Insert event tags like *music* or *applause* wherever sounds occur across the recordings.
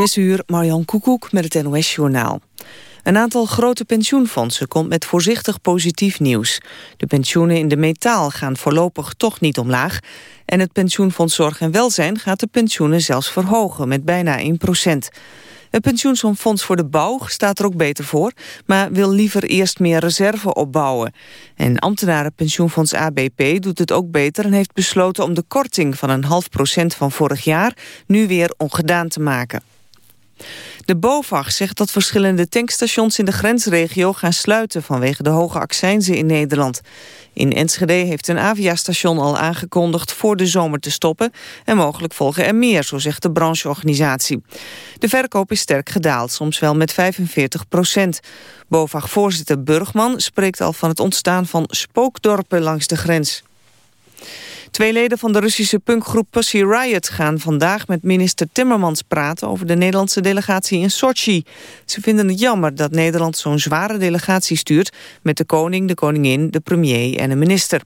Zes uur, Marjan Koekoek met het NOS-journaal. Een aantal grote pensioenfondsen komt met voorzichtig positief nieuws. De pensioenen in de metaal gaan voorlopig toch niet omlaag... en het pensioenfonds Zorg en Welzijn gaat de pensioenen zelfs verhogen... met bijna 1 procent. Het pensioenfonds voor de bouw staat er ook beter voor... maar wil liever eerst meer reserve opbouwen. En ambtenarenpensioenfonds ABP doet het ook beter... en heeft besloten om de korting van een half procent van vorig jaar... nu weer ongedaan te maken. De BOVAG zegt dat verschillende tankstations in de grensregio gaan sluiten vanwege de hoge accijnzen in Nederland. In Enschede heeft een Avia-station al aangekondigd voor de zomer te stoppen en mogelijk volgen er meer, zo zegt de brancheorganisatie. De verkoop is sterk gedaald, soms wel met 45 procent. BOVAG-voorzitter Burgman spreekt al van het ontstaan van spookdorpen langs de grens. Twee leden van de Russische punkgroep Pussy Riot gaan vandaag met minister Timmermans praten over de Nederlandse delegatie in Sochi. Ze vinden het jammer dat Nederland zo'n zware delegatie stuurt met de koning, de koningin, de premier en een minister.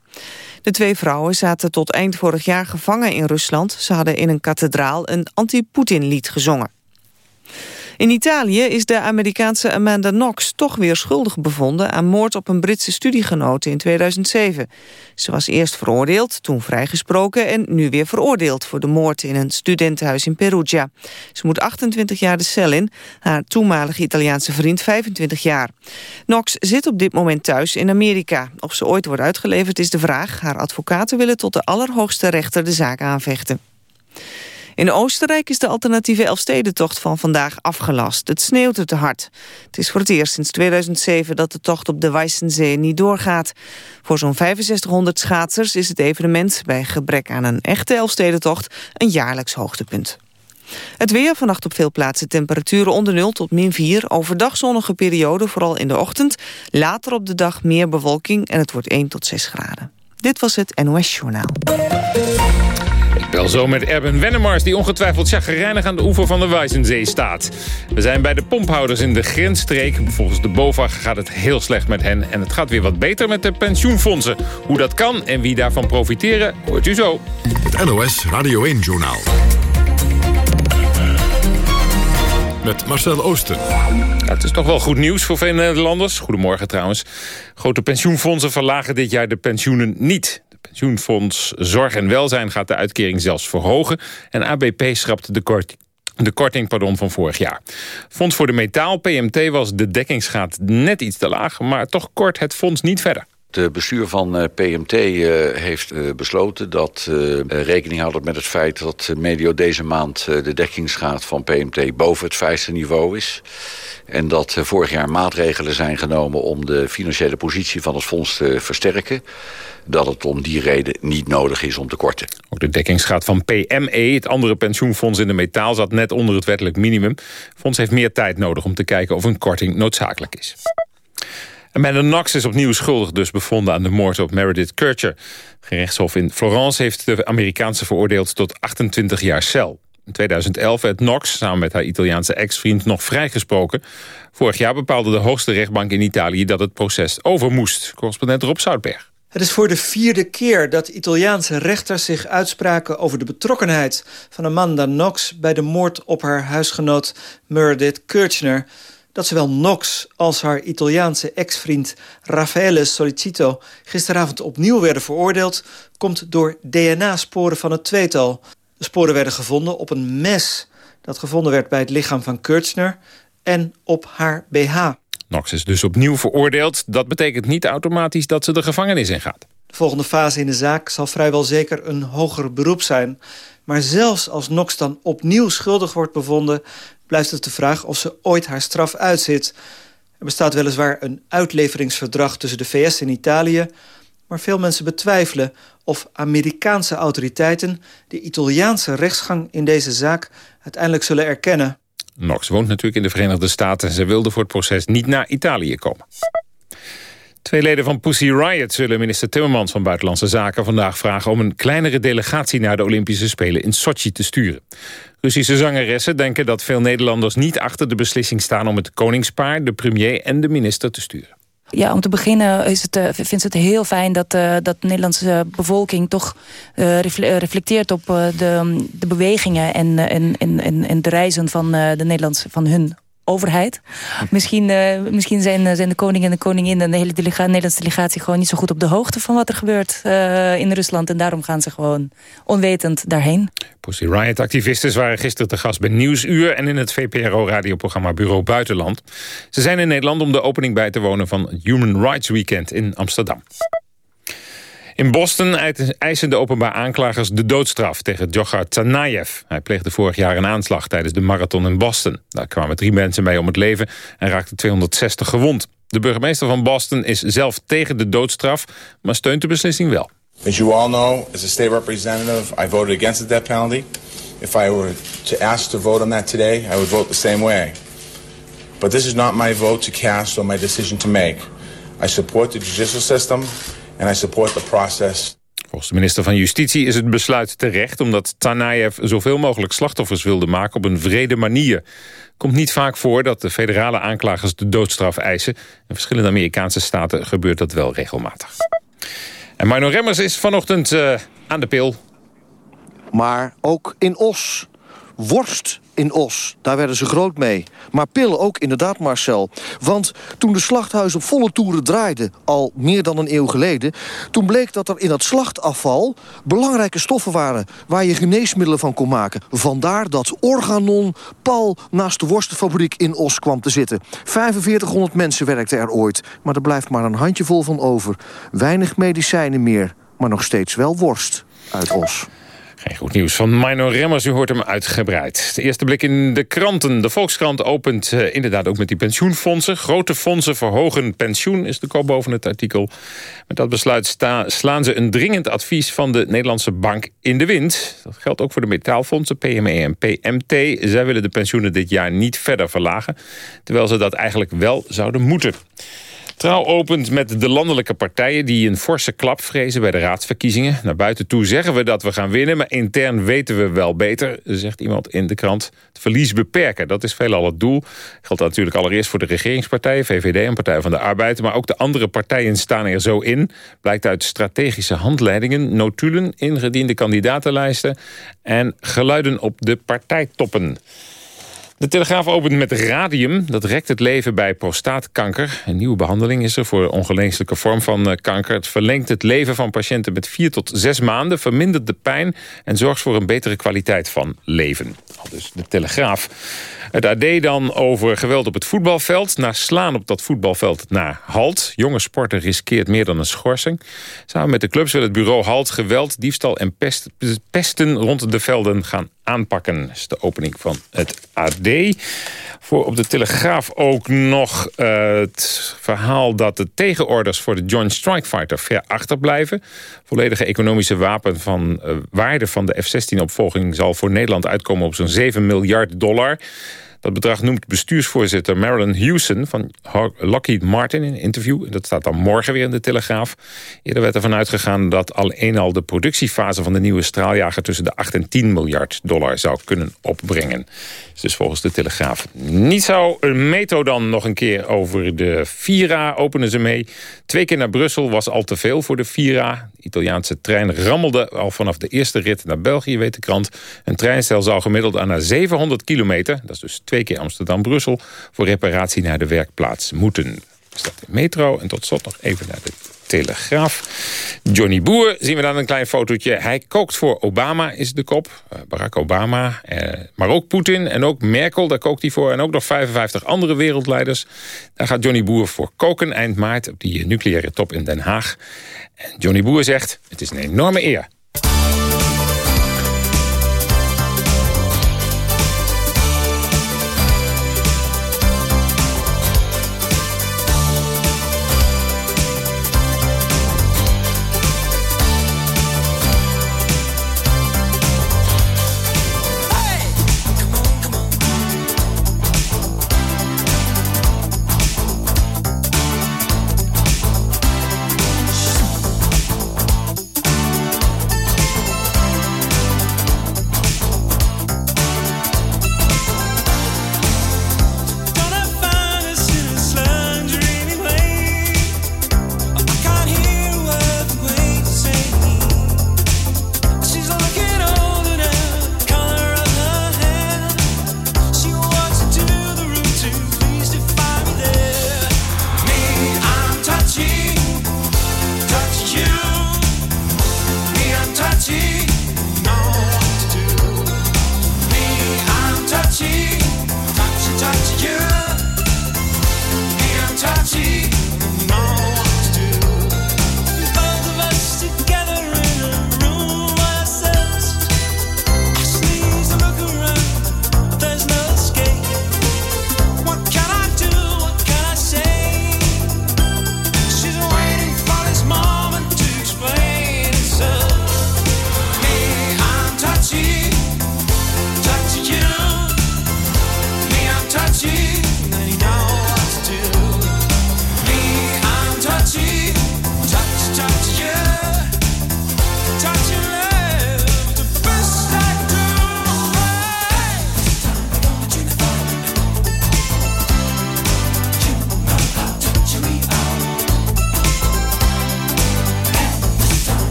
De twee vrouwen zaten tot eind vorig jaar gevangen in Rusland. Ze hadden in een kathedraal een anti-Poetin lied gezongen. In Italië is de Amerikaanse Amanda Knox toch weer schuldig bevonden... aan moord op een Britse studiegenote in 2007. Ze was eerst veroordeeld, toen vrijgesproken... en nu weer veroordeeld voor de moord in een studentenhuis in Perugia. Ze moet 28 jaar de cel in, haar toenmalige Italiaanse vriend 25 jaar. Knox zit op dit moment thuis in Amerika. Of ze ooit wordt uitgeleverd is de vraag. Haar advocaten willen tot de allerhoogste rechter de zaak aanvechten. In Oostenrijk is de alternatieve Elfstedentocht van vandaag afgelast. Het sneeuwt er te hard. Het is voor het eerst sinds 2007 dat de tocht op de Weissensee niet doorgaat. Voor zo'n 6500 schaatsers is het evenement bij gebrek aan een echte Elfstedentocht een jaarlijks hoogtepunt. Het weer, vannacht op veel plaatsen temperaturen onder 0 tot min 4. Overdag zonnige periode, vooral in de ochtend. Later op de dag meer bewolking en het wordt 1 tot 6 graden. Dit was het NOS Journaal. Wel zo met Erben Wennemars, die ongetwijfeld chagrijnig aan de oever van de Wijzenzee staat. We zijn bij de pomphouders in de grensstreek. Volgens de BOVAG gaat het heel slecht met hen. En het gaat weer wat beter met de pensioenfondsen. Hoe dat kan en wie daarvan profiteren, hoort u zo. Het NOS Radio 1-journaal. Met Marcel Oosten. het is toch wel goed nieuws voor veel Nederlanders. Goedemorgen trouwens. Grote pensioenfondsen verlagen dit jaar de pensioenen niet. Pensioenfonds Zorg en Welzijn gaat de uitkering zelfs verhogen. En ABP schrapt de korting de korting pardon, van vorig jaar. Fonds voor de metaal, PMT, was de dekkingsgraad net iets te laag... maar toch kort het fonds niet verder. Het bestuur van eh, PMT eh, heeft eh, besloten dat rekening houden met het feit dat medio deze maand de dekkingsgraad van PMT boven het vijfde niveau is. En dat vorig jaar maatregelen zijn genomen om de financiële positie van het fonds te versterken dat het om die reden niet nodig is om te korten. Ook de dekkingsgraad van PME, het andere pensioenfonds in de metaal... zat net onder het wettelijk minimum. Het fonds heeft meer tijd nodig om te kijken of een korting noodzakelijk is. Amanda Knox is opnieuw schuldig dus bevonden aan de moord op Meredith Kircher. gerechtshof in Florence heeft de Amerikaanse veroordeeld tot 28 jaar cel. In 2011 werd Knox samen met haar Italiaanse ex-vriend nog vrijgesproken. Vorig jaar bepaalde de hoogste rechtbank in Italië dat het proces over moest. Correspondent Rob Zoutberg. Het is voor de vierde keer dat Italiaanse rechters zich uitspraken over de betrokkenheid van Amanda Knox bij de moord op haar huisgenoot Meredith Kirchner. Dat zowel Knox als haar Italiaanse ex-vriend Raffaele Solicito gisteravond opnieuw werden veroordeeld, komt door DNA-sporen van het tweetal. De sporen werden gevonden op een mes dat gevonden werd bij het lichaam van Kirchner en op haar BH. Knox is dus opnieuw veroordeeld. Dat betekent niet automatisch dat ze de gevangenis ingaat. De volgende fase in de zaak zal vrijwel zeker een hoger beroep zijn. Maar zelfs als Knox dan opnieuw schuldig wordt bevonden... blijft het de vraag of ze ooit haar straf uitzit. Er bestaat weliswaar een uitleveringsverdrag tussen de VS en Italië... maar veel mensen betwijfelen of Amerikaanse autoriteiten... de Italiaanse rechtsgang in deze zaak uiteindelijk zullen erkennen. Knox woont natuurlijk in de Verenigde Staten... en ze wilde voor het proces niet naar Italië komen. Twee leden van Pussy Riot zullen minister Timmermans van Buitenlandse Zaken vandaag vragen om een kleinere delegatie naar de Olympische Spelen in Sochi te sturen. Russische zangeressen denken dat veel Nederlanders niet achter de beslissing staan om het koningspaar, de premier en de minister te sturen. Ja, om te beginnen is het, uh, vindt het heel fijn dat, uh, dat de Nederlandse bevolking toch uh, reflecteert op de, de bewegingen en, en, en, en de reizen van, de Nederlandse, van hun overheid. Misschien, uh, misschien zijn, eh, zijn de koning en de koningin en de hele delega Nederlandse delegatie gewoon niet zo goed op de hoogte van wat er gebeurt uh, in Rusland. En daarom gaan ze gewoon onwetend daarheen. Pussy Riot-activisten waren gisteren te gast bij Nieuwsuur... en in het VPRO-radioprogramma Bureau Buitenland. Ze zijn in Nederland om de opening bij te wonen van Human Rights Weekend in Amsterdam. In Boston eisen de openbaar aanklagers de doodstraf tegen Djokhar Tsarnaev. Hij pleegde vorig jaar een aanslag tijdens de marathon in Boston. Daar kwamen drie mensen mee om het leven en raakten 260 gewond. De burgemeester van Boston is zelf tegen de doodstraf, maar steunt de beslissing wel. As you all know, as a state representative, I voted against the death penalty. If I were to ask to vote on that today, I would vote the same way. But this is not my vote to cast or my decision to make. I support the judicial system and I support the process. Volgens de minister van Justitie is het besluit terecht... omdat Tsarnaev zoveel mogelijk slachtoffers wilde maken op een vrede manier. Komt niet vaak voor dat de federale aanklagers de doodstraf eisen. In verschillende Amerikaanse staten gebeurt dat wel regelmatig. En Mino Remmers is vanochtend uh, aan de pil. Maar ook in Os Worst in Os, daar werden ze groot mee. Maar pillen ook inderdaad, Marcel. Want toen de slachthuis op volle toeren draaide, al meer dan een eeuw geleden... toen bleek dat er in dat slachtafval belangrijke stoffen waren... waar je geneesmiddelen van kon maken. Vandaar dat Organon pal naast de worstenfabriek in Os kwam te zitten. 4500 mensen werkten er ooit, maar er blijft maar een handjevol van over. Weinig medicijnen meer, maar nog steeds wel worst uit Os. Goed nieuws van Mino Remmers, u hoort hem uitgebreid. De eerste blik in de kranten. De Volkskrant opent uh, inderdaad ook met die pensioenfondsen. Grote fondsen verhogen pensioen, is de kop boven het artikel. Met dat besluit slaan ze een dringend advies van de Nederlandse Bank in de wind. Dat geldt ook voor de metaalfondsen, PME en PMT. Zij willen de pensioenen dit jaar niet verder verlagen. Terwijl ze dat eigenlijk wel zouden moeten. Trouw opent met de landelijke partijen die een forse klap vrezen bij de raadsverkiezingen. Naar buiten toe zeggen we dat we gaan winnen, maar intern weten we wel beter, zegt iemand in de krant. Het verlies beperken, dat is veelal het doel. Geldt natuurlijk allereerst voor de regeringspartijen, VVD en Partij van de Arbeid. Maar ook de andere partijen staan er zo in. Blijkt uit strategische handleidingen, notulen, ingediende kandidatenlijsten en geluiden op de partijtoppen. De Telegraaf opent met radium. Dat rekt het leven bij prostaatkanker. Een nieuwe behandeling is er voor een ongeneeslijke vorm van eh, kanker. Het verlengt het leven van patiënten met vier tot zes maanden... vermindert de pijn en zorgt voor een betere kwaliteit van leven. Dus de Telegraaf. Het AD dan over geweld op het voetbalveld. Na slaan op dat voetbalveld naar Halt. Jonge sporter riskeert meer dan een schorsing. Samen met de clubs wil het bureau Halt geweld, diefstal en pesten rond de velden gaan aanpakken. Dat is de opening van het AD. Voor op de Telegraaf ook nog uh, het verhaal dat de tegenorders voor de Joint Strike Fighter ver achterblijven. Volledige economische wapen van uh, waarde van de F-16-opvolging zal voor Nederland uitkomen op zo'n 7 miljard dollar. Dat bedrag noemt bestuursvoorzitter Marilyn Hewson van Lockheed Martin in een interview. Dat staat dan morgen weer in de Telegraaf. Eerder werd ervan uitgegaan dat alleen al de productiefase van de nieuwe straaljager tussen de 8 en 10 miljard dollar zou kunnen opbrengen. Dus volgens de Telegraaf niet zo. Een metro dan nog een keer over de Vira openen ze mee. Twee keer naar Brussel was al te veel voor de Vira. De Italiaanse trein rammelde al vanaf de eerste rit naar België, weet de krant. Een treinstel zou gemiddeld aan naar 700 kilometer, dat is dus twee keer Amsterdam-Brussel... voor reparatie naar de werkplaats moeten. Dus dat de metro. En tot slot nog even naar de Telegraaf. Johnny Boer, zien we dan een klein fotootje. Hij kookt voor Obama, is de kop. Uh, Barack Obama, eh, maar ook Poetin en ook Merkel, daar kookt hij voor. En ook nog 55 andere wereldleiders. Daar gaat Johnny Boer voor koken eind maart... op die nucleaire top in Den Haag. En Johnny Boer zegt, het is een enorme eer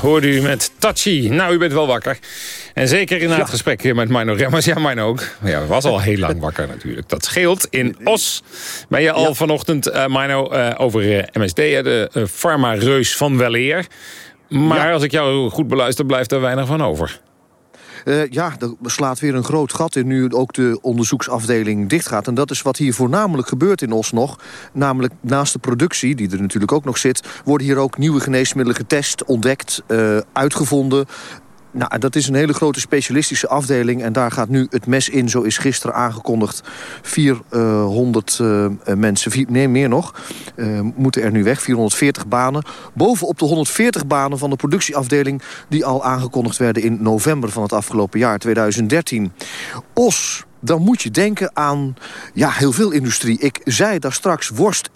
hoorde u met Tachi. Nou, u bent wel wakker. En zeker in het gesprek met Mino Remmers. Ja, Mino ook. Ja, was al heel lang *laughs* wakker natuurlijk. Dat scheelt. In Os ben je al vanochtend, uh, Mino, uh, over uh, MSD, de farma-reus van Weleer. Maar als ik jou goed beluister, blijft er weinig van over. Uh, ja, er slaat weer een groot gat in nu ook de onderzoeksafdeling dichtgaat. En dat is wat hier voornamelijk gebeurt in Os nog. Namelijk naast de productie, die er natuurlijk ook nog zit... worden hier ook nieuwe geneesmiddelen getest, ontdekt, uh, uitgevonden... Nou, dat is een hele grote specialistische afdeling. En daar gaat nu het mes in, zo is gisteren aangekondigd. 400 uh, mensen, vier, nee meer nog, uh, moeten er nu weg. 440 banen. Bovenop de 140 banen van de productieafdeling... die al aangekondigd werden in november van het afgelopen jaar, 2013. Os, dan moet je denken aan ja, heel veel industrie. Ik zei daar straks worst,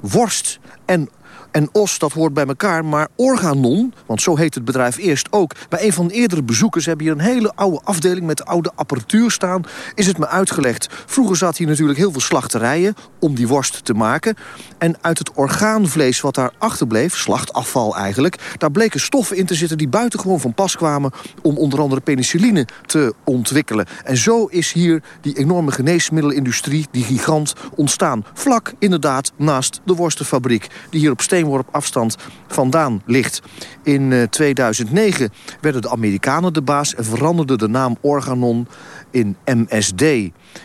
worst en en os, dat hoort bij elkaar. Maar Organon, want zo heet het bedrijf eerst ook... bij een van de eerdere bezoekers hebben hier een hele oude afdeling... met oude apparatuur staan, is het me uitgelegd. Vroeger zat hier natuurlijk heel veel slachterijen om die worst te maken. En uit het orgaanvlees wat daar achterbleef, slachtafval eigenlijk... daar bleken stoffen in te zitten die buitengewoon van pas kwamen... om onder andere penicilline te ontwikkelen. En zo is hier die enorme geneesmiddelenindustrie, die gigant, ontstaan. Vlak inderdaad naast de worstenfabriek, die hier op steen op afstand vandaan ligt. In 2009 eh, werden de Amerikanen de baas en veranderde de naam Organon in MSD.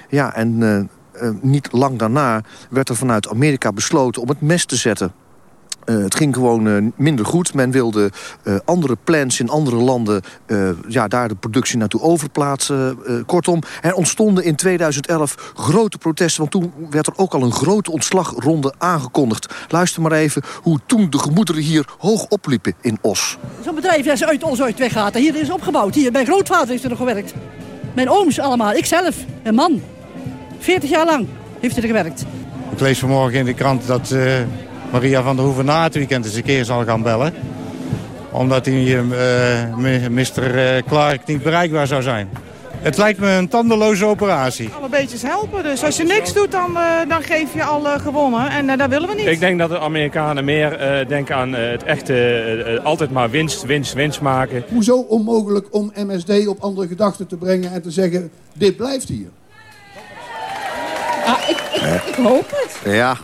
Ja, en uh, uh, niet lang daarna werd er vanuit Amerika besloten om het mes te zetten. Uh, het ging gewoon uh, minder goed. Men wilde uh, andere plants in andere landen... ja, daar de productie naartoe overplaatsen. kortom, er ontstonden in 2011 grote protesten... want toen werd er ook al een grote ontslagronde aangekondigd. Luister maar even hoe toen de gemoederen hier hoog opliepen in Os. Zo'n bedrijf dat uit Os uit weggaat. Hier is opgebouwd. Hier, mijn grootvader heeft er nog gewerkt. Mijn ooms allemaal. Ikzelf, een man. 40 jaar lang heeft hij er gewerkt. Ik lees vanmorgen in de krant dat... Maria van der Hoeven na het weekend eens een keer zal gaan bellen. Omdat hij, uh, Mr. Clark niet bereikbaar zou zijn. Het lijkt me een tandeloze operatie. Alle beetjes helpen, dus als je niks doet, dan, uh, dan geef je al uh, gewonnen. En uh, dat willen we niet. Ik denk dat de Amerikanen meer denken aan het echte, altijd maar winst, winst, winst maken. Hoezo onmogelijk om MSD op andere gedachten te brengen en te zeggen, dit blijft hier? Ah, ik, ik, ik hoop het. Ja,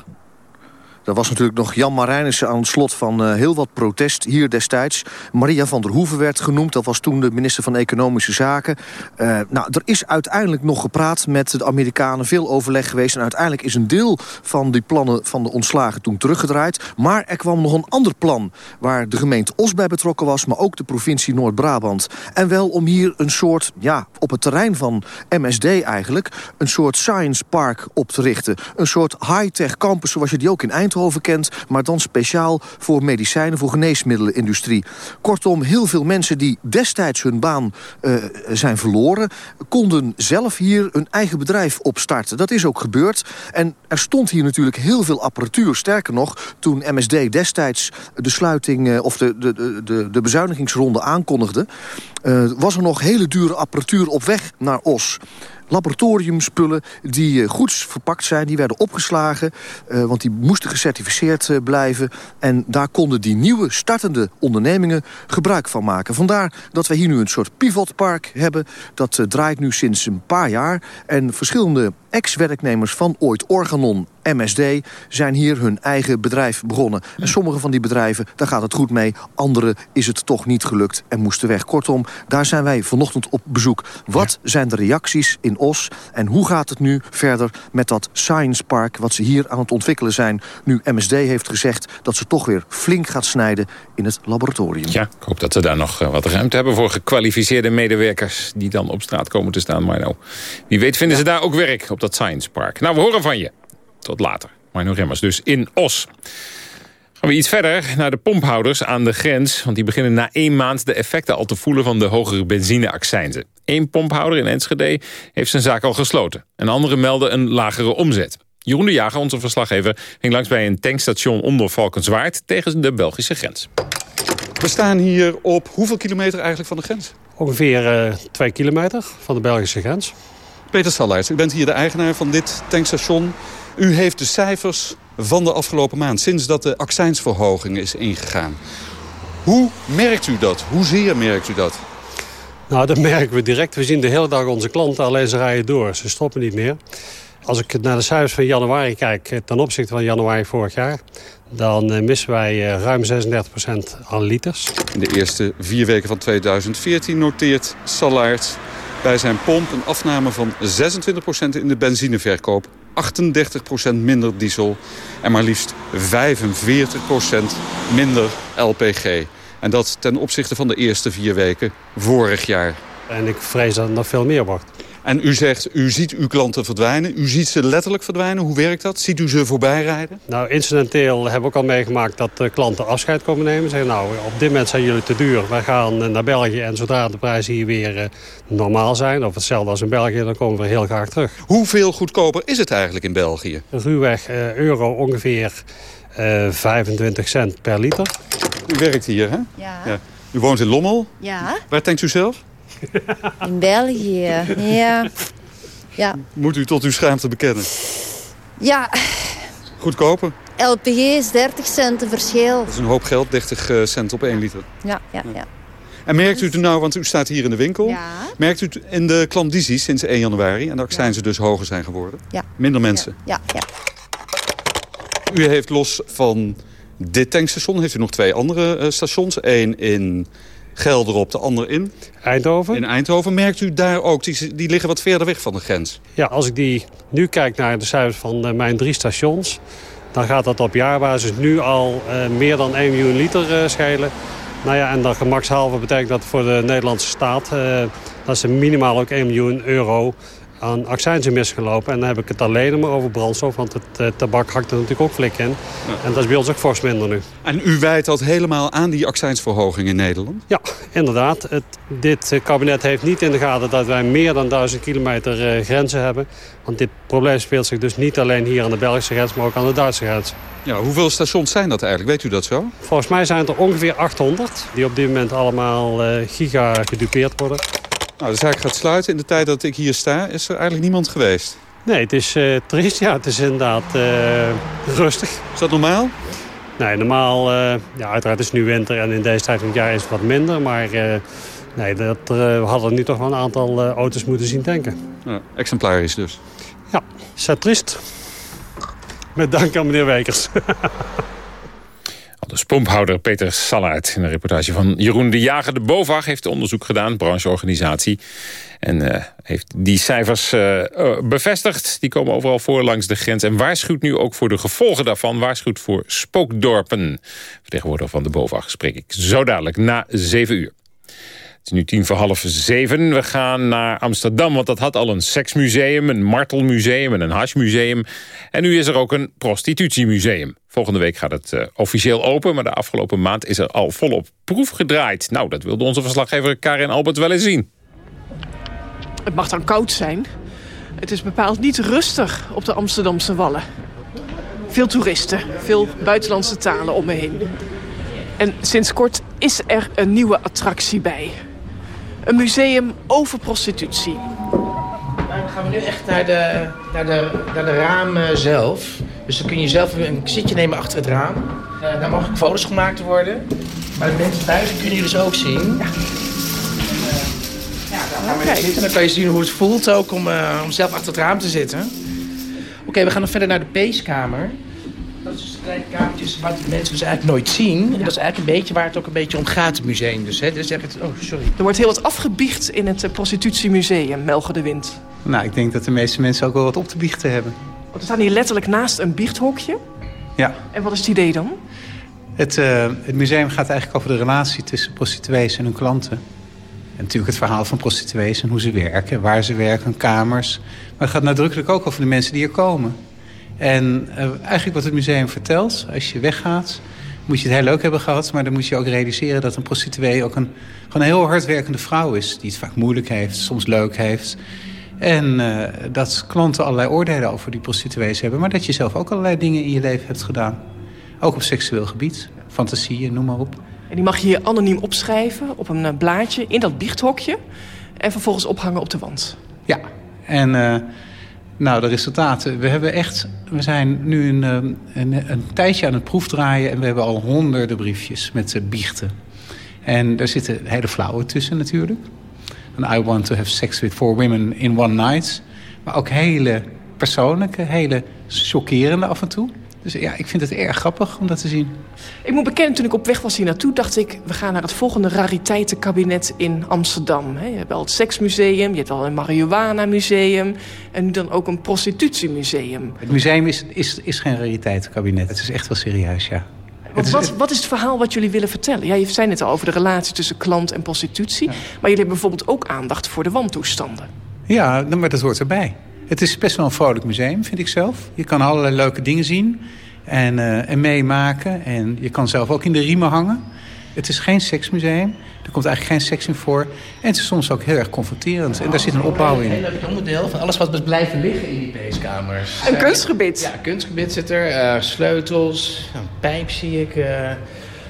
er was natuurlijk nog Jan Marijnissen aan het slot van uh, heel wat protest hier destijds. Maria van der Hoeven werd genoemd. Dat was toen de minister van Economische Zaken. Uh, nou, er is uiteindelijk nog gepraat met de Amerikanen. Veel overleg geweest. En uiteindelijk is een deel van die plannen van de ontslagen toen teruggedraaid. Maar er kwam nog een ander plan. Waar de gemeente Os bij betrokken was. Maar ook de provincie Noord-Brabant. En wel om hier een soort, ja, op het terrein van MSD eigenlijk... een soort science park op te richten. Een soort high-tech campus zoals je die ook in Eindhoven kent... maar dan speciaal voor medicijnen, voor geneesmiddelenindustrie. Kortom, heel veel mensen die destijds hun baan uh, zijn verloren... konden zelf hier een eigen bedrijf opstarten. Dat is ook gebeurd. En er stond hier natuurlijk heel veel apparatuur. Sterker nog, toen MSD destijds de sluiting... Uh, of de, de, de, de bezuinigingsronde aankondigde... Uh, was er nog hele dure apparatuur op weg naar Os laboratoriumspullen die uh, goed verpakt zijn. Die werden opgeslagen, uh, want die moesten gecertificeerd uh, blijven. En daar konden die nieuwe startende ondernemingen gebruik van maken. Vandaar dat we hier nu een soort pivotpark hebben. Dat draait nu sinds een paar jaar. En verschillende ex-werknemers van ooit Organon MSD zijn hier hun eigen bedrijf begonnen. En sommige van die bedrijven, daar gaat het goed mee. Andere is het toch niet gelukt en moesten weg. Kortom, daar zijn wij vanochtend op bezoek. Wat zijn de reacties in Os? En hoe gaat het nu verder met dat Science Park... wat ze hier aan het ontwikkelen zijn... nu MSD heeft gezegd dat ze toch weer flink gaat snijden in het laboratorium. Ja, ik hoop dat ze daar nog wat ruimte hebben... voor gekwalificeerde medewerkers die dan op straat komen te staan. Maar nou, wie weet vinden ze daar ook werk op dat Science Park. Nou, we horen van je. Tot later. Marno Remmers dus in Os. Gaan we iets verder naar de pomphouders aan de grens. Want die beginnen na één maand de effecten al te voelen van de hogere benzineaccijnzen. Eén pomphouder in Enschede heeft zijn zaak al gesloten. En anderen melden een lagere omzet. Jeroen de Jager, onze verslaggever, ging langs bij een tankstation onder Valkenswaard tegen de Belgische grens. We staan hier op hoeveel kilometer eigenlijk van de grens? Ongeveer uh, twee kilometer van de Belgische grens. Peter Stallaerts, u bent hier de eigenaar van dit tankstation. U heeft de cijfers van de afgelopen maand, sinds dat de accijnsverhoging is ingegaan. Hoe merkt u dat? Hoezeer merkt u dat? Nou, dat merken we direct. We zien de hele dag onze klanten, alleen ze rijden door. Ze stoppen niet meer. Als ik naar de cijfers van januari kijk eh, ten opzichte van januari vorig jaar... dan eh, missen wij eh, ruim 36% aan liters. In de eerste vier weken van 2014 noteert Salaert bij zijn pomp een afname van 26% in de benzineverkoop. 38% minder diesel en maar liefst 45% minder LPG. En dat ten opzichte van de eerste vier weken vorig jaar. En ik vrees dat het nog veel meer wordt. En u zegt, u ziet uw klanten verdwijnen. U ziet ze letterlijk verdwijnen. Hoe werkt dat? Ziet u ze voorbij rijden? Nou, incidenteel hebben we ook al meegemaakt dat de klanten afscheid komen nemen. Zeggen, nou, op dit moment zijn jullie te duur. Wij gaan eh, naar België en zodra de prijzen hier weer uh, normaal zijn... of hetzelfde als in België, dan komen we heel graag terug. Hoeveel goedkoper is het eigenlijk in België? Ruwweg uh, euro ongeveer 25 cent per liter. U werkt hier, hè? Ja. ja. U woont in Lommel? Ja. Waar denkt u zelf? In België, ja. ja. Moet u tot uw schaamte bekennen? Ja. Goedkoper? LPG is 30 cent verschil. Dat is een hoop geld, 30 cent op 1 liter. Ja, ja, ja. En merkt u het nou, want u staat hier in de winkel. Ja. Merkt u het in de klandizie sinds 1 januari en de accijnzen dus hoger zijn geworden? Ja. Minder mensen? Ja, ja. U heeft los van dit tankstation heeft u nog twee andere uh, stations. Eén in Gelderop, de ander in? Eindhoven. In Eindhoven. Merkt u daar ook, die, die liggen wat verder weg van de grens? Ja, als ik die nu kijk naar de cijfers van uh, mijn drie stations... dan gaat dat op jaarbasis nu al uh, meer dan 1 miljoen liter uh, schelen. Nou ja, en dan gemakshalve betekent dat voor de Nederlandse staat... dat ze minimaal ook 1 miljoen euro aan accijnzen misgelopen. En dan heb ik het alleen maar over brandstof, want het uh, tabak hakt er natuurlijk ook flik in. Ja. En dat is bij ons ook fors minder nu. En u wijt dat helemaal aan die accijnsverhoging in Nederland? Ja, inderdaad. Het, dit kabinet heeft niet in de gaten dat wij meer dan duizend kilometer uh, grenzen hebben. Want dit probleem speelt zich dus niet alleen hier aan de Belgische grens, maar ook aan de Duitse grens. Ja, hoeveel stations zijn dat eigenlijk? Weet u dat zo? Volgens mij zijn het er ongeveer 800, die op dit moment allemaal uh, giga gedupeerd worden. Nou, de zaak gaat sluiten. In de tijd dat ik hier sta, is er eigenlijk niemand geweest. Nee, het is uh, triest. Ja, het is inderdaad uh, rustig. Is dat normaal? Nee, normaal... Uh, ja, uiteraard is het nu winter en in deze tijd van het jaar is het wat minder. Maar nee, dat, we hadden nu toch wel een aantal auto's moeten zien tanken. Ja, exemplarisch dus. Ja, is triest. Met dank aan meneer Wekers. *laughs* De pomphouder Peter Sallaert in een reportage van Jeroen de Jager. De BOVAG heeft onderzoek gedaan, brancheorganisatie. En uh, heeft die cijfers uh, uh, bevestigd. Die komen overal voor langs de grens. En waarschuwt nu ook voor de gevolgen daarvan. Waarschuwt voor spookdorpen. Vertegenwoordiger van de BOVAG spreek ik zo dadelijk na zeven uur. Het is nu tien voor half zeven. We gaan naar Amsterdam, want dat had al een seksmuseum... een martelmuseum en een hashmuseum. En nu is er ook een prostitutiemuseum. Volgende week gaat het uh, officieel open... maar de afgelopen maand is er al volop proef gedraaid. Nou, dat wilde onze verslaggever Karin Albert wel eens zien. Het mag dan koud zijn. Het is bepaald niet rustig op de Amsterdamse Wallen. Veel toeristen, veel buitenlandse talen om me heen. En sinds kort is er een nieuwe attractie bij. Een museum over prostitutie. Nou, dan gaan we nu echt naar de, naar de, naar de ramen zelf. Dus dan kun je zelf een zitje nemen achter het raam. Uh, daar mogen foto's gemaakt worden. Maar de mensen thuis kunnen jullie dus ook zien. Ja. Dan gaan zitten. Dan kan je zien hoe het voelt ook om, uh, om zelf achter het raam te zitten. Oké, okay, we gaan dan verder naar de peeskamer. Dat is wat de mensen dus eigenlijk nooit zien. En dat is eigenlijk een beetje waar het ook een beetje om gaat, het museum. Dus, hè. dus echt, oh, sorry. Er wordt heel wat afgebiecht in het uh, prostitutiemuseum, Melge de Wind. Nou, ik denk dat de meeste mensen ook wel wat op te biechten hebben. Want we staan hier letterlijk naast een biechthokje. Ja. En wat is het idee dan? Het, uh, het museum gaat eigenlijk over de relatie tussen prostituees en hun klanten. En natuurlijk het verhaal van prostituees en hoe ze werken, waar ze werken, kamers. Maar het gaat nadrukkelijk ook over de mensen die er komen. En uh, eigenlijk wat het museum vertelt, als je weggaat... moet je het heel leuk hebben gehad... maar dan moet je ook realiseren dat een prostituee ook een, gewoon een heel hardwerkende vrouw is... die het vaak moeilijk heeft, soms leuk heeft... En uh, dat klanten allerlei oordelen over die prostituees hebben... maar dat je zelf ook allerlei dingen in je leven hebt gedaan. Ook op seksueel gebied, fantasieën, noem maar op. En die mag je hier anoniem opschrijven op een uh, blaadje in dat biechthokje... en vervolgens ophangen op de wand. Ja, en... Uh, nou, de resultaten. We hebben echt. We zijn nu een, een, een, tijdje aan het proefdraaien en we hebben al honderden briefjes met uh, biechten. En daar zitten hele flauwe tussen natuurlijk. En I want to have sex with four women in one night. Maar ook hele persoonlijke, hele chockerende af en toe. Dus ja, ik vind het erg grappig om dat te zien. Ik moet bekennen, toen ik op weg was hier naartoe, dacht ik... we gaan naar het volgende rariteitenkabinet in Amsterdam. Je hebt al het seksmuseum, je hebt al een marihuana-museum... en nu dan ook een prostitutiemuseum. Het museum is, is, is geen rariteitenkabinet. Het is echt wel serieus, ja. Wat, wat is het verhaal wat jullie willen vertellen? Ja, je zei het al over de relatie tussen klant en prostitutie. Maar jullie hebben bijvoorbeeld ook aandacht voor de wantoestanden. Ja, nou, maar dat hoort erbij. Het is best wel een vrolijk museum, vind ik zelf. Je kan allerlei leuke dingen zien en, uh, en meemaken. En je kan zelf ook in de riemen hangen. Het is geen seksmuseum. Er komt eigenlijk geen seks in voor. En het is soms ook heel erg confronterend. En daar zit een opbouw in. Een heel leuk onderdeel van alles wat is blijven liggen in die peeskamers. Een kunstgebied. Ja, een kunstgebied zit er. Uh, sleutels, een pijp zie ik, uh,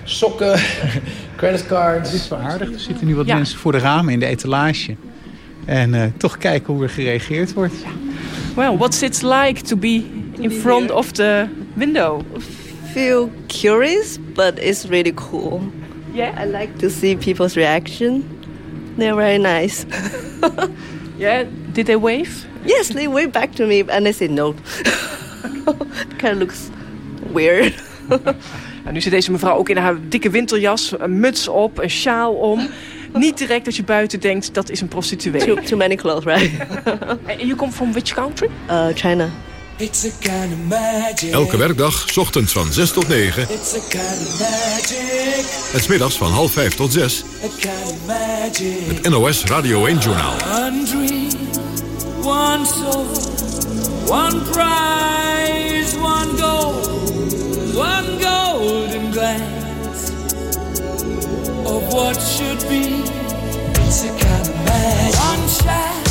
sokken, *laughs* creditcards. Dit is wel aardig. Er zitten nu wat ja. mensen voor de ramen in de etalage. En uh, toch kijken hoe er gereageerd wordt. Well, what's it like to be in front of the window? Feel curious, but it's really cool. Yeah, I like to see people's reaction. They're very nice. *laughs* yeah, did they wave? Yes, they wave back to me, and I say no. *laughs* kind of looks weird. *laughs* nou, nu zit deze mevrouw ook in haar dikke winterjas, een muts op, een sjaal om. Niet direct dat je buiten denkt, dat is een prostituee. Too, too many clothes, right? *laughs* En you come from which country? Uh, China. It's a kind of magic. Elke werkdag, s ochtends van 6 tot 9. It's a kind of magic. En smiddags van half 5 tot 6. A kind of magic. Het NOS Radio 1 Journaal. One dream, one soul, one prize, one goal, one golden glance of what should be. It's a kind of magic. One shot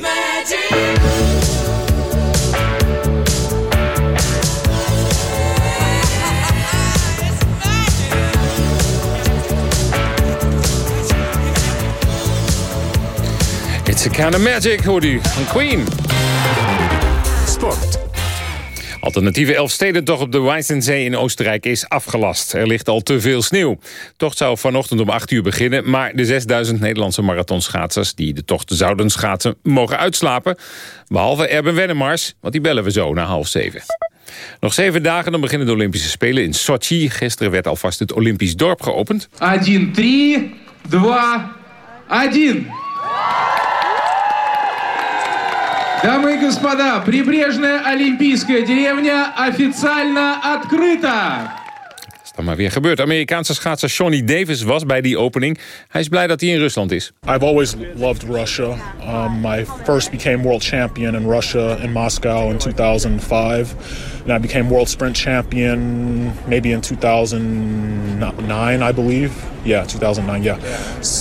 magic. It's a kind of magic, hoort u, van Queen. Sport. Alternatieve Elfstedentocht op de Weissensee in Oostenrijk is afgelast. Er ligt al te veel sneeuw. Tocht zou vanochtend om 8 uur beginnen... maar de 6000 Nederlandse marathonschaatsers... die de tocht zouden schaatsen, mogen uitslapen. Behalve Erben Wennemars, want die bellen we zo na half zeven. Nog zeven dagen, dan beginnen de Olympische Spelen in Sochi. Gisteren werd alvast het Olympisch dorp geopend. 1, 3, 2, 1. Дамы и господа, прибрежная олимпийская деревня официально открыта. Dan maar weer gebeurd. Amerikaanse schaatser Johnny Davis was bij die opening. Hij is blij dat hij in Rusland is. I've always loved Russia. Um, I first became world champion in Russia in Moscow in 2005. And I became world sprint champion maybe in 2009, I believe. Yeah, 2009, yeah.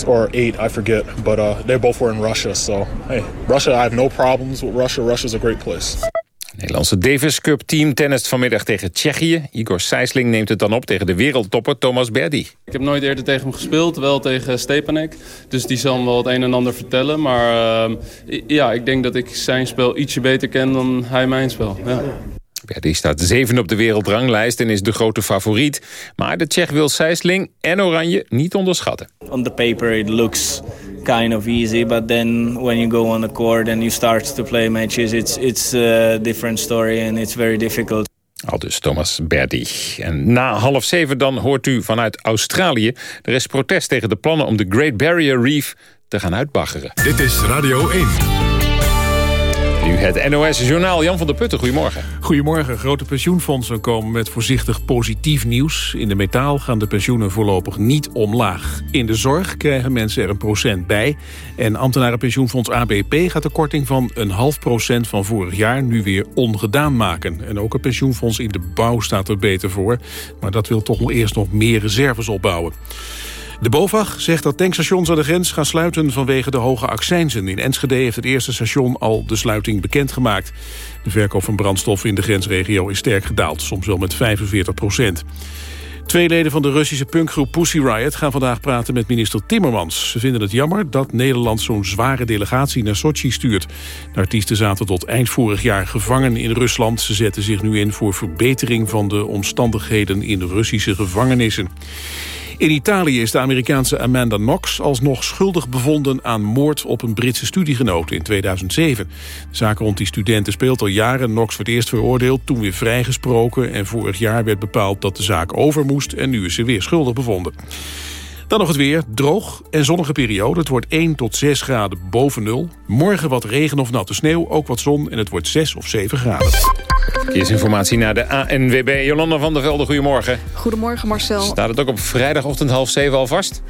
Or 8, I forget. But uh, they both were in Russia. So, hey, Russia, I have no problems with Russia. Russia's a great place. Nederlandse Davis Cup team tennist vanmiddag tegen Tsjechië. Igor Sijsling neemt het dan op tegen de wereldtopper Thomas Berdy. Ik heb nooit eerder tegen hem gespeeld, wel tegen Stepanek. Dus die zal me wel het een en ander vertellen. Maar ehm, i- ja, ik denk dat ik zijn spel ietsje beter ken dan hij mijn spel. Ja. Berdy staat zeven op de wereldranglijst en is de grote favoriet. Maar de Tsjech wil Sijsling en Oranje niet onderschatten. on the paper it looks kind of easy but then when you go on the court and you start to play matches it's it's a different story and it's very difficult Al dus Thomas Berdy. En na half zeven dan hoort u vanuit Australië... er is protest tegen de plannen om de Great Barrier Reef te gaan uitbaggeren. Dit is Radio 1. Nu het NOS Journaal. Jan van der Putten, goedemorgen. Goedemorgen. Grote pensioenfondsen komen met voorzichtig positief nieuws. In de metaal gaan de pensioenen voorlopig niet omlaag. In de zorg krijgen mensen er een procent bij. En ambtenarenpensioenfonds ABP gaat de korting van een half procent van vorig jaar nu weer ongedaan maken. En ook het pensioenfonds in de bouw staat er beter voor. Maar dat wil toch wel eerst nog meer reserves opbouwen. De BOVAG zegt dat tankstations aan de grens gaan sluiten vanwege de hoge accijnzen. In Enschede heeft het eerste station al de sluiting bekendgemaakt. De verkoop van brandstof in de grensregio is sterk gedaald, soms wel met 45 procent. Twee leden van de Russische punkgroep Pussy Riot gaan vandaag praten met minister Timmermans. Ze vinden het jammer dat Nederland zo'n zware delegatie naar Sochi stuurt. De artiesten zaten tot eind vorig jaar gevangen in Rusland. Ze zetten zich nu in voor verbetering van de omstandigheden in de Russische gevangenissen. In Italië is de Amerikaanse Amanda Knox alsnog schuldig bevonden aan moord op een Britse studiegenoot in 2007. De zaak rond die studenten speelt al jaren. Knox werd eerst veroordeeld, toen weer vrijgesproken en vorig jaar werd bepaald dat de zaak over moest en nu is ze weer schuldig bevonden. Dan nog het weer. Droog en zonnige periode. Het wordt 1 tot 6 graden boven nul. Morgen wat regen of natte sneeuw, ook wat zon en het wordt 6 of 7 graden. Verkeersinformatie naar de ANWB. Jolanda van der Velde, goedemorgen. Goedemorgen Marcel. Staat het ook op vrijdagochtend half zeven al vast?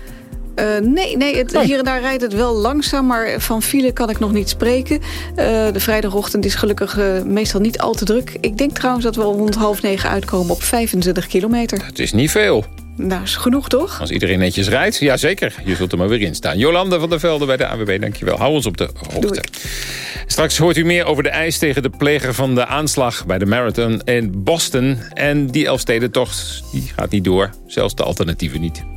Eh, nee, nee het, hier en daar rijdt het wel langzaam, maar van file kan ik nog niet spreken. Eh, de vrijdagochtend is gelukkig eh, meestal niet al te druk. Ik denk trouwens dat we rond half negen uitkomen op 25 kilometer. Het is niet veel. Nou, is genoeg toch? Als iedereen netjes rijdt, jazeker. Je zult er maar weer in staan. Jolanda van der Velde bij de ANWB, dankjewel. Hou ons op de hoogte. Straks hoort u meer over de eis tegen de pleger van de aanslag... bij de marathon in Boston. En die Elfstedentocht die gaat niet door. Zelfs de alternatieven niet.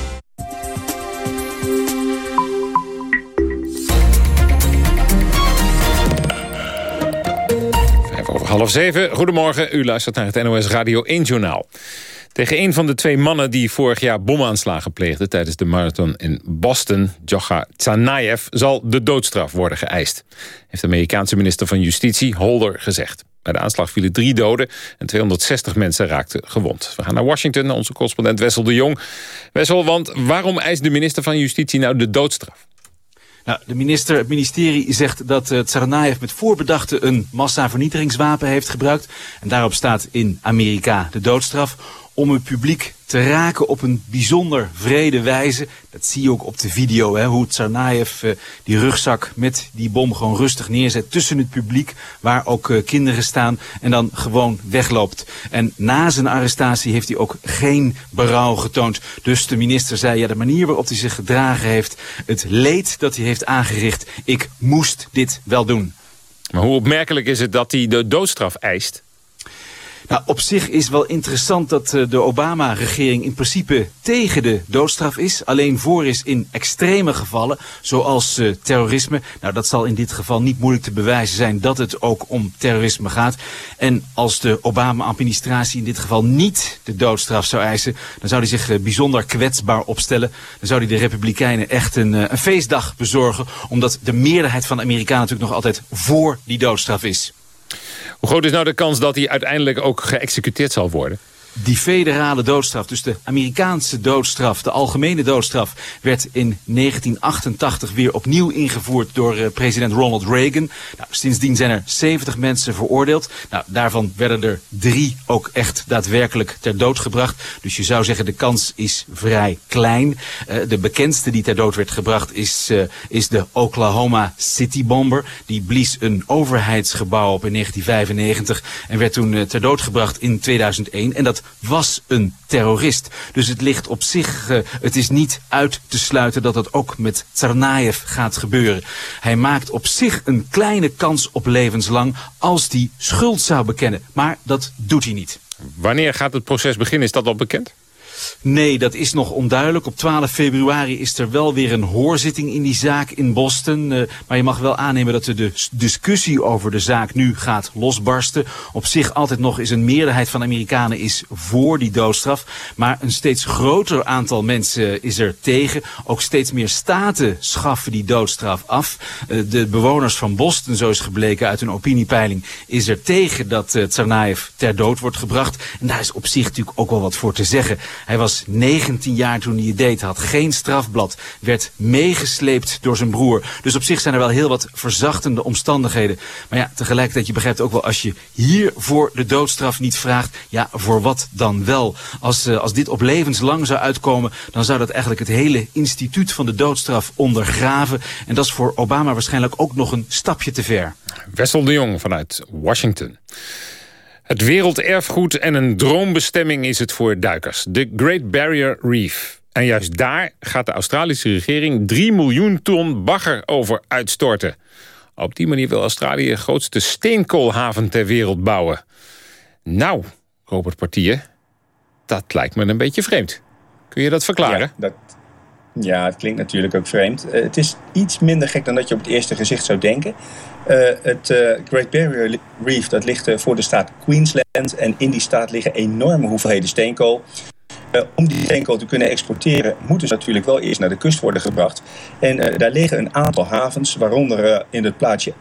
Half zeven. Goedemorgen, u luistert naar het NOS Radio 1 Journaal. Tegen een van de twee mannen die vorig jaar bomaanslagen pleegden... tijdens de marathon in Boston, Jocha Tsarnaev... zal de doodstraf worden geëist. Heeft de Amerikaanse minister van Justitie Holder gezegd. Bij de aanslag vielen drie doden en 260 mensen raakten gewond. We gaan naar Washington, onze correspondent Wessel de Jong. Wessel, want waarom eist de minister van Justitie nou de doodstraf? Nou, de minister, het ministerie zegt dat uh, Tsarnaev met voorbedachte een massavernietigingswapen heeft gebruikt. En daarop staat in Amerika de doodstraf om het publiek te raken op een bijzonder vrede wijze. Dat zie je ook op de video, hè, hoe Tsarnaev uh, die rugzak met die bom gewoon rustig neerzet tussen het publiek, waar ook uh, kinderen staan, en dan gewoon wegloopt. En na zijn arrestatie heeft hij ook geen berouw getoond. Dus de minister zei, ja, de manier waarop hij zich gedragen heeft, het leed dat hij heeft aangericht, ik moest dit wel doen. Maar hoe opmerkelijk is het dat hij de doodstraf eist? Op zich is wel interessant dat uh, de Obama-regering in principe tegen de doodstraf is. Alleen voor is in extreme gevallen, zoals uh, terrorisme. Nou, dat zal in dit geval niet moeilijk te bewijzen zijn dat het ook om terrorisme gaat. En als de Obama-administratie in dit geval niet de doodstraf zou eisen... dan zou hij zich uh, bijzonder kwetsbaar opstellen. Dan zou hij de Republikeinen echt een, een feestdag bezorgen... omdat de meerderheid van de Amerikanen natuurlijk nog altijd voor die doodstraf is. Hoe groot is nou de kans dat hij uiteindelijk ook geëxecuteerd zal worden? Die federale doodstraf, dus de Amerikaanse doodstraf, de algemene doodstraf, werd in 1988 weer opnieuw ingevoerd door uh, president Ronald Reagan. Nou, sindsdien zijn er 70 mensen veroordeeld. Nou, daarvan werden er drie ook echt daadwerkelijk ter dood gebracht. Dus je zou zeggen de kans is vrij klein. Uh, de bekendste die ter dood werd gebracht is, uh, is de Oklahoma City Bomber. Die blies een overheidsgebouw op in 1995 en werd toen ter dood gebracht in 2001. En dat was een terrorist. Dus het ligt op zich, uh, het is niet uit te sluiten dat dat ook met Tsarnaev gaat gebeuren. Hij maakt op zich een kleine kans op levenslang als hij schuld zou bekennen. Maar dat doet hij niet. Wanneer gaat het proces beginnen? Is dat al bekend? Nee, dat is nog onduidelijk. Op 12 februari is er wel weer een hoorzitting in die zaak in Boston. Uh, maar je mag wel aannemen dat de discussie over de zaak nu gaat losbarsten. Op zich altijd nog is een meerderheid van Amerikanen is voor die doodstraf. Maar een steeds groter aantal mensen is er tegen. Ook steeds meer staten schaffen die doodstraf af. Uh, de bewoners van Boston, zo is gebleken uit een opiniepeiling, is er tegen dat uh, Tsarnaev ter dood wordt gebracht. En daar is op zich natuurlijk ook wel wat voor te zeggen. Hij was 19 jaar toen hij het deed, had geen strafblad, werd meegesleept door zijn broer. Dus op zich zijn er wel heel wat verzachtende omstandigheden. Maar ja, tegelijkertijd, je begrijpt ook wel, als je hiervoor de doodstraf niet vraagt, ja, voor wat dan wel? Als, uh, als dit op levenslang zou uitkomen, dan zou dat eigenlijk het hele instituut van de doodstraf ondergraven. En dat is voor Obama waarschijnlijk ook nog een stapje te ver. Wessel de Jong vanuit Washington. Het werelderfgoed en een droombestemming is het voor duikers. De Great Barrier Reef. En juist daar gaat de Australische regering 3 miljoen ton bagger over uitstorten. Op die manier wil Australië de grootste steenkoolhaven ter wereld bouwen. Nou, Robert Partier, dat lijkt me een beetje vreemd. Kun je dat verklaren? Dat, ja het klinkt natuurlijk ook vreemd. Uh, het is iets minder gek dan dat je op het eerste gezicht zou denken. Uh, het uh, Great Barrier Reef dat ligt voor de staat Queensland. En in die staat liggen enorme hoeveelheden steenkool. om die steenkool te kunnen exporteren moeten ze natuurlijk wel eerst naar de kust worden gebracht. En daar liggen een aantal havens, waaronder in het plaatsje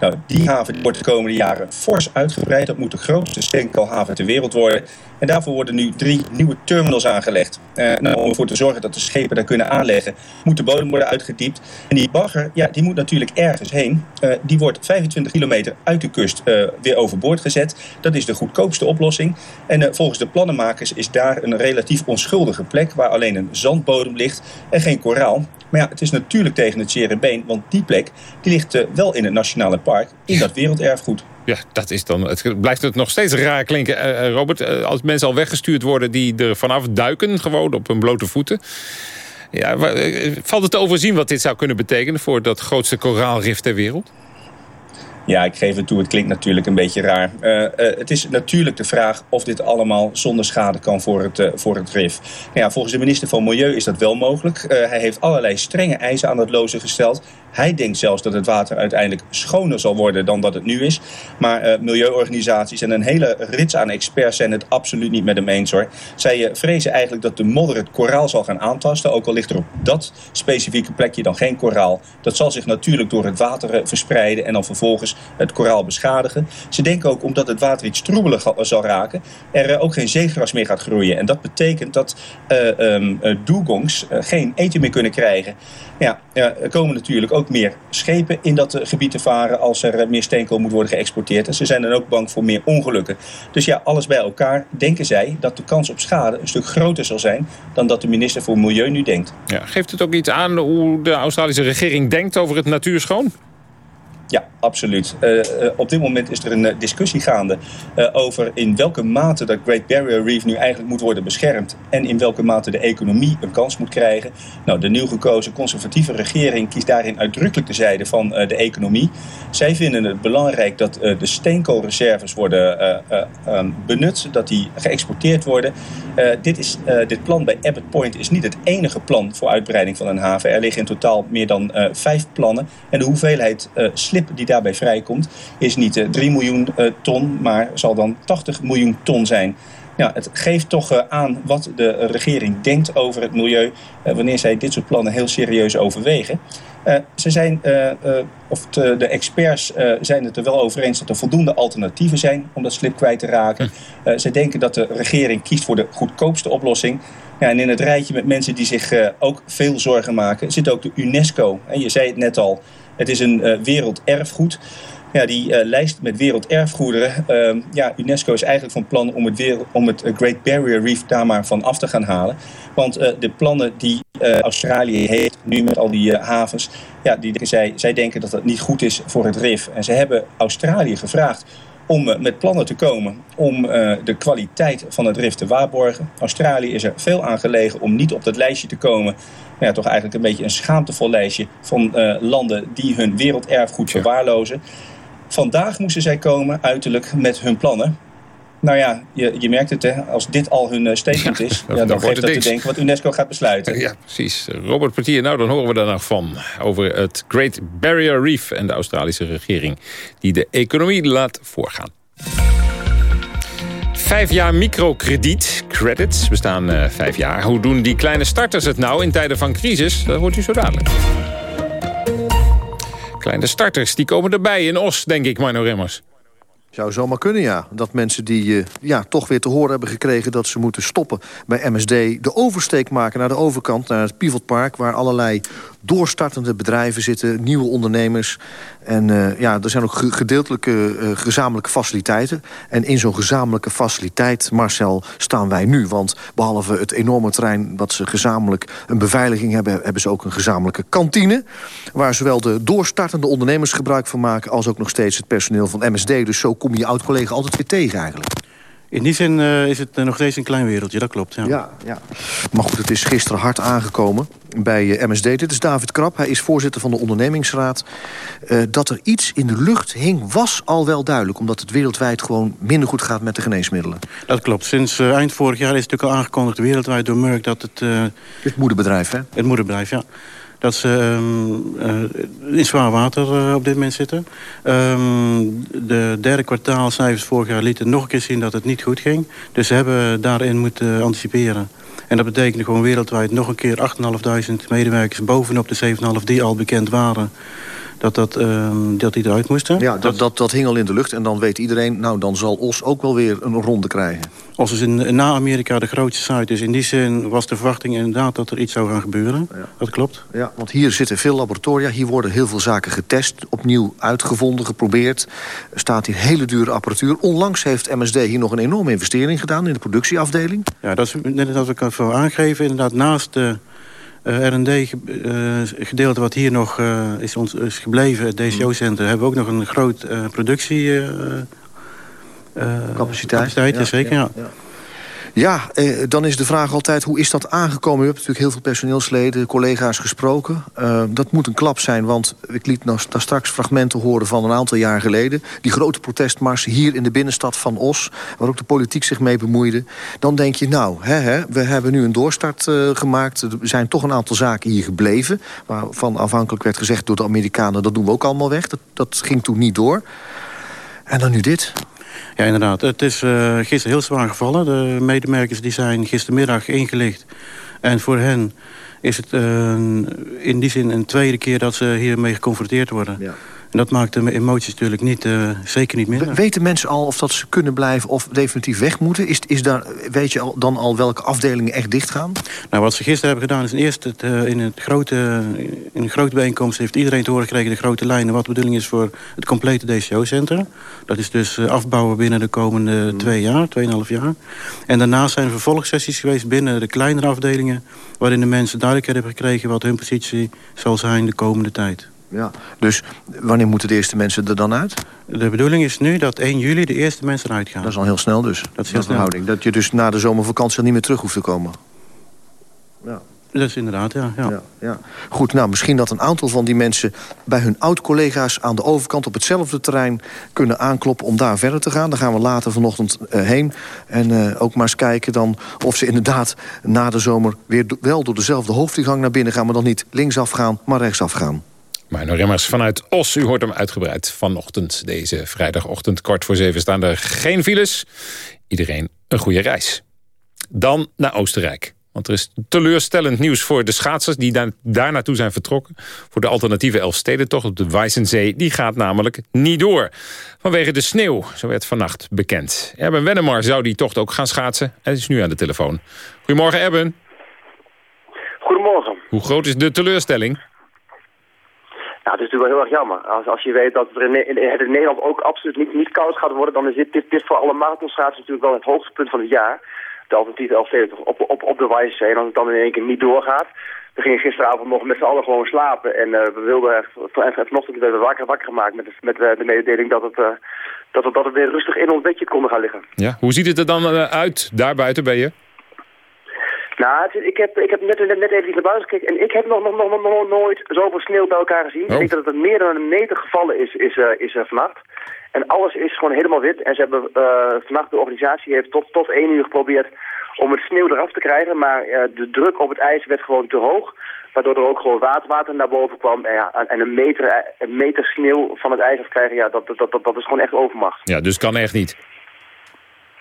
Nou, die haven wordt de komende jaren fors uitgebreid. Dat moet de grootste steenkoolhaven ter wereld worden. En daarvoor worden nu drie nieuwe terminals aangelegd. Uh, nou, om ervoor te zorgen dat de schepen daar kunnen aanleggen, moet de bodem worden uitgediept. En die bagger, ja, die moet natuurlijk ergens heen. Uh, die wordt 25 kilometer uit de kust uh, weer overboord gezet. Dat is de goedkoopste oplossing. En volgens de plannenmakers is daar een relatief onschuldige plek... waar alleen een zandbodem ligt en geen koraal. Maar ja, het is natuurlijk tegen het zere been, want die plek die ligt wel in het Nationale Park, in dat werelderfgoed. Ja, dat is dan, het blijft het nog steeds raar klinken. Uh, Robert, uh, als mensen al weggestuurd worden die er vanaf duiken... gewoon op hun blote voeten... Ja, valt het te overzien wat dit zou kunnen betekenen... voor dat grootste koraalrif ter wereld? Ja, ik geef het toe. Het klinkt natuurlijk een beetje raar. Uh, uh, het is natuurlijk de vraag of dit allemaal zonder schade kan voor het, uh, voor het RIF. Nou ja, volgens de minister van Milieu is dat wel mogelijk. hij heeft allerlei strenge eisen aan het lozen gesteld. Hij denkt zelfs dat het water uiteindelijk schoner zal worden dan dat het nu is. Maar milieuorganisaties en een hele rits aan experts zijn het absoluut niet met hem eens hoor. Zij vrezen eigenlijk dat de modder het koraal zal gaan aantasten. Ook al ligt er op dat specifieke plekje dan geen koraal. Dat zal zich natuurlijk door het water verspreiden en dan vervolgens het koraal beschadigen. Ze denken ook omdat het water iets troebeler zal raken, er ook geen zeegras meer gaat groeien. En dat betekent dat uh, doegongs geen eten meer kunnen krijgen. Ja, er komen natuurlijk ook meer schepen in dat gebied te varen als er meer steenkool moet worden geëxporteerd. En ze zijn dan ook bang voor meer ongelukken. Dus ja, alles bij elkaar denken zij dat de kans op schade een stuk groter zal zijn dan dat de minister voor Milieu nu denkt. Ja, geeft het ook iets aan hoe de Australische regering denkt over het natuurschoon? Ja, absoluut. Uh, uh, op dit moment is er een uh, discussie gaande over in welke mate dat Great Barrier Reef nu eigenlijk moet worden beschermd en in welke mate de economie een kans moet krijgen. Nou, de nieuw gekozen conservatieve regering kiest daarin uitdrukkelijk de zijde van de economie. Zij vinden het belangrijk dat de steenkoolreserves worden um, benut, dat die geëxporteerd worden. dit, is, dit plan bij Abbott Point is niet het enige plan voor uitbreiding van een haven. Er liggen in totaal meer dan vijf plannen en de hoeveelheid slip die daarbij vrijkomt is niet uh, 3 miljoen uh, ton, maar zal dan 80 miljoen ton zijn. Ja, het geeft toch uh, aan wat de regering denkt over het milieu wanneer zij dit soort plannen heel serieus overwegen. ze zijn, of de, de experts zijn het er wel over eens dat er voldoende alternatieven zijn om dat slip kwijt te raken. Hm. ze denken dat de regering kiest voor de goedkoopste oplossing. Ja, en in het rijtje met mensen die zich ook veel zorgen maken zit ook de UNESCO. En je zei het net al, het is een uh, werelderfgoed. Ja, die uh, lijst met werelderfgoederen. Uh, ja, UNESCO is eigenlijk van plan om het, wereld, om het Great Barrier Reef daar maar van af te gaan halen. Want de plannen die Australië heeft, nu met al die havens, ja, die, zij, zij denken dat dat niet goed is voor het RIF. En ze hebben Australië gevraagd om met plannen te komen om uh, de kwaliteit van het RIF te waarborgen. Australië is er veel aan gelegen om niet op dat lijstje te komen. Ja, toch eigenlijk een beetje een schaamtevol lijstje van uh, landen die hun werelderfgoed verwaarlozen. Vandaag moesten zij komen, uiterlijk, met hun plannen. Nou ja, je, je merkt het, hè, als dit al hun uh, statement is... *laughs* Ja, dan, dan geeft dat te denken wat UNESCO gaat besluiten. Ja, precies. Robert Portier, nou dan horen we daar nog van... over het Great Barrier Reef en de Australische regering... die de economie laat voorgaan. Vijf jaar microkrediet, credits, bestaan uh, vijf jaar. Hoe doen die kleine starters het nou in tijden van crisis? Dat hoort u zo dadelijk. Kleine starters, die komen erbij in Os, denk ik, Marno Remmers. Zou zomaar kunnen, ja. Dat mensen die uh, ja, toch weer te horen hebben gekregen... dat ze moeten stoppen bij MSD... de oversteek maken naar de overkant, naar het Pivotpark... waar allerlei doorstartende bedrijven zitten, nieuwe ondernemers. En uh, ja, er zijn ook gedeeltelijke uh, gezamenlijke faciliteiten. En in zo'n gezamenlijke faciliteit, Marcel, staan wij nu. Want behalve het enorme terrein dat ze gezamenlijk een beveiliging hebben... hebben ze ook een gezamenlijke kantine... waar zowel de doorstartende ondernemers gebruik van maken... als ook nog steeds het personeel van MSD. Dus zo kom je oud-collega altijd weer tegen eigenlijk. In die zin uh, is het nog steeds een klein wereldje, dat klopt. Ja. Ja, ja. Maar goed, het is gisteren hard aangekomen bij uh, MSD. Dit is David Krap, hij is voorzitter van de ondernemingsraad. Uh, dat er iets in de lucht hing was al wel duidelijk... omdat het wereldwijd gewoon minder goed gaat met de geneesmiddelen. Dat klopt. Sinds eind vorig jaar is het natuurlijk al aangekondigd wereldwijd door Merck... dat het... het moederbedrijf, hè? Het moederbedrijf, ja dat ze um, uh, in zwaar water uh, op dit moment zitten. Um, de derde kwartaalcijfers vorig jaar lieten nog een keer zien dat het niet goed ging. Dus ze hebben daarin moeten anticiperen. En dat betekende gewoon wereldwijd nog een keer 8.500 medewerkers bovenop de 7.500 die al bekend waren dat, dat, ehm, dat die eruit moesten. Ja, dat, dat, dat hing al in de lucht. En dan weet iedereen, nou, dan zal Os ook wel weer een ronde krijgen. Os is in, na Amerika de grootste site. Dus in die zin was de verwachting inderdaad dat er iets zou gaan gebeuren. Dat klopt. Ja, want hier zitten veel laboratoria. Hier worden heel veel zaken getest. Opnieuw uitgevonden, geprobeerd. Er staat hier hele dure apparatuur. Onlangs heeft MSD hier nog een enorme investering gedaan... in de productieafdeling. Ja, dat is net dat ik al aangeven. Inderdaad, naast de uh, R&D-gedeelte wat hier nog uh, is, ons, is gebleven, het DCO-center... hebben we ook nog een groot productie... capaciteit. capaciteit ja, zeker, ja. ja. Ja, eh, dan is de vraag altijd, hoe is dat aangekomen? U hebt natuurlijk heel veel personeelsleden, collega's gesproken. Uh, dat moet een klap zijn, want ik liet nog daar straks fragmenten horen... van een aantal jaar geleden. Die grote protestmars hier in de binnenstad van Os... waar ook de politiek zich mee bemoeide. Dan denk je, nou, hè, hè, we hebben nu een doorstart uh, gemaakt. Er zijn toch een aantal zaken hier gebleven... waarvan afhankelijk werd gezegd door de Amerikanen... dat doen we ook allemaal weg. Dat, dat ging toen niet door. En dan nu dit. Ja, inderdaad. Het is uh, gisteren heel zwaar gevallen. De medemerkers die zijn gistermiddag ingelicht. En voor hen is het in die zin een tweede keer dat ze hiermee geconfronteerd worden. Ja. En dat maakt de emoties natuurlijk niet, uh, zeker niet minder. Weten mensen al of dat ze kunnen blijven of definitief weg moeten? Is, is daar, weet je al, dan al welke afdelingen echt dicht gaan? Nou, wat ze gisteren hebben gedaan is eerst het, uh, in, het grote, in een grote bijeenkomst... heeft iedereen te horen gekregen de grote lijnen... wat de bedoeling is voor het complete DCO-centrum. Dat is dus uh, afbouwen binnen de komende hmm. twee jaar, tweeënhalf jaar. En daarnaast zijn er vervolgsessies geweest binnen de kleinere afdelingen... waarin de mensen duidelijkheid hebben gekregen... wat hun positie zal zijn de komende tijd. Ja. Dus wanneer moeten de eerste mensen er dan uit? De bedoeling is nu dat 1 juli de eerste mensen eruit gaan. Dat is al heel snel dus. Dat is heel snel. Houding. Dat je dus na de zomervakantie niet meer terug hoeft te komen. Ja. Dat is inderdaad, ja. ja. ja, ja. Goed, nou, misschien dat een aantal van die mensen... bij hun oud-collega's aan de overkant op hetzelfde terrein... kunnen aankloppen om daar verder te gaan. Daar gaan we later vanochtend uh, heen. En uh, ook maar eens kijken dan of ze inderdaad na de zomer... weer wel door dezelfde hoofdingang naar binnen gaan... maar dan niet linksaf gaan, maar rechtsaf gaan. Marno Remmers vanuit Os. U hoort hem uitgebreid vanochtend. Deze vrijdagochtend, kwart voor zeven, staan er geen files. Iedereen een goede reis. Dan naar Oostenrijk. Want er is teleurstellend nieuws voor de schaatsers... die daar, daar naartoe zijn vertrokken. Voor de alternatieve Elfstedentocht op de Weissensee. Die gaat namelijk niet door. Vanwege de sneeuw, zo werd vannacht bekend. Erben Wennemar zou die tocht ook gaan schaatsen. Hij is nu aan de telefoon. Goedemorgen, Erben. Goedemorgen. Hoe groot is de teleurstelling? Ja, het is natuurlijk wel heel erg jammer. Als, je weet dat het in, Nederland ook absoluut niet, niet koud gaat worden... dan is dit, dit, voor alle marathonschaatsers natuurlijk wel het hoogtepunt van het jaar. De alternatieve Elfstedentocht op, op, op de Wijzee. En als het dan in één keer niet doorgaat... We gingen gisteravond nog met z'n allen gewoon slapen. En uh, we wilden vanochtend werden we wakker, wakker gemaakt met, de, met uh, de mededeling dat het, uh, dat, dat het weer rustig in ons bedje kon gaan liggen. Ja, hoe ziet het er dan uit? Daar buiten ben je? Nou, ik heb, ik heb net, net, net even naar buiten gekeken en ik heb nog, nog, nog, nog nooit zoveel sneeuw bij elkaar gezien. Oh. Ik denk dat het meer dan een meter gevallen is, is, uh, is uh, vannacht. En alles is gewoon helemaal wit. En ze hebben uh, vannacht, de organisatie heeft tot, tot één uur geprobeerd om het sneeuw eraf te krijgen. Maar de druk op het ijs werd gewoon te hoog. Waardoor er ook gewoon water, water naar boven kwam. En, ja, en een, meter, een meter sneeuw van het ijs afkrijgen, ja, dat, dat, dat, dat is gewoon echt overmacht. Ja, dus kan echt niet.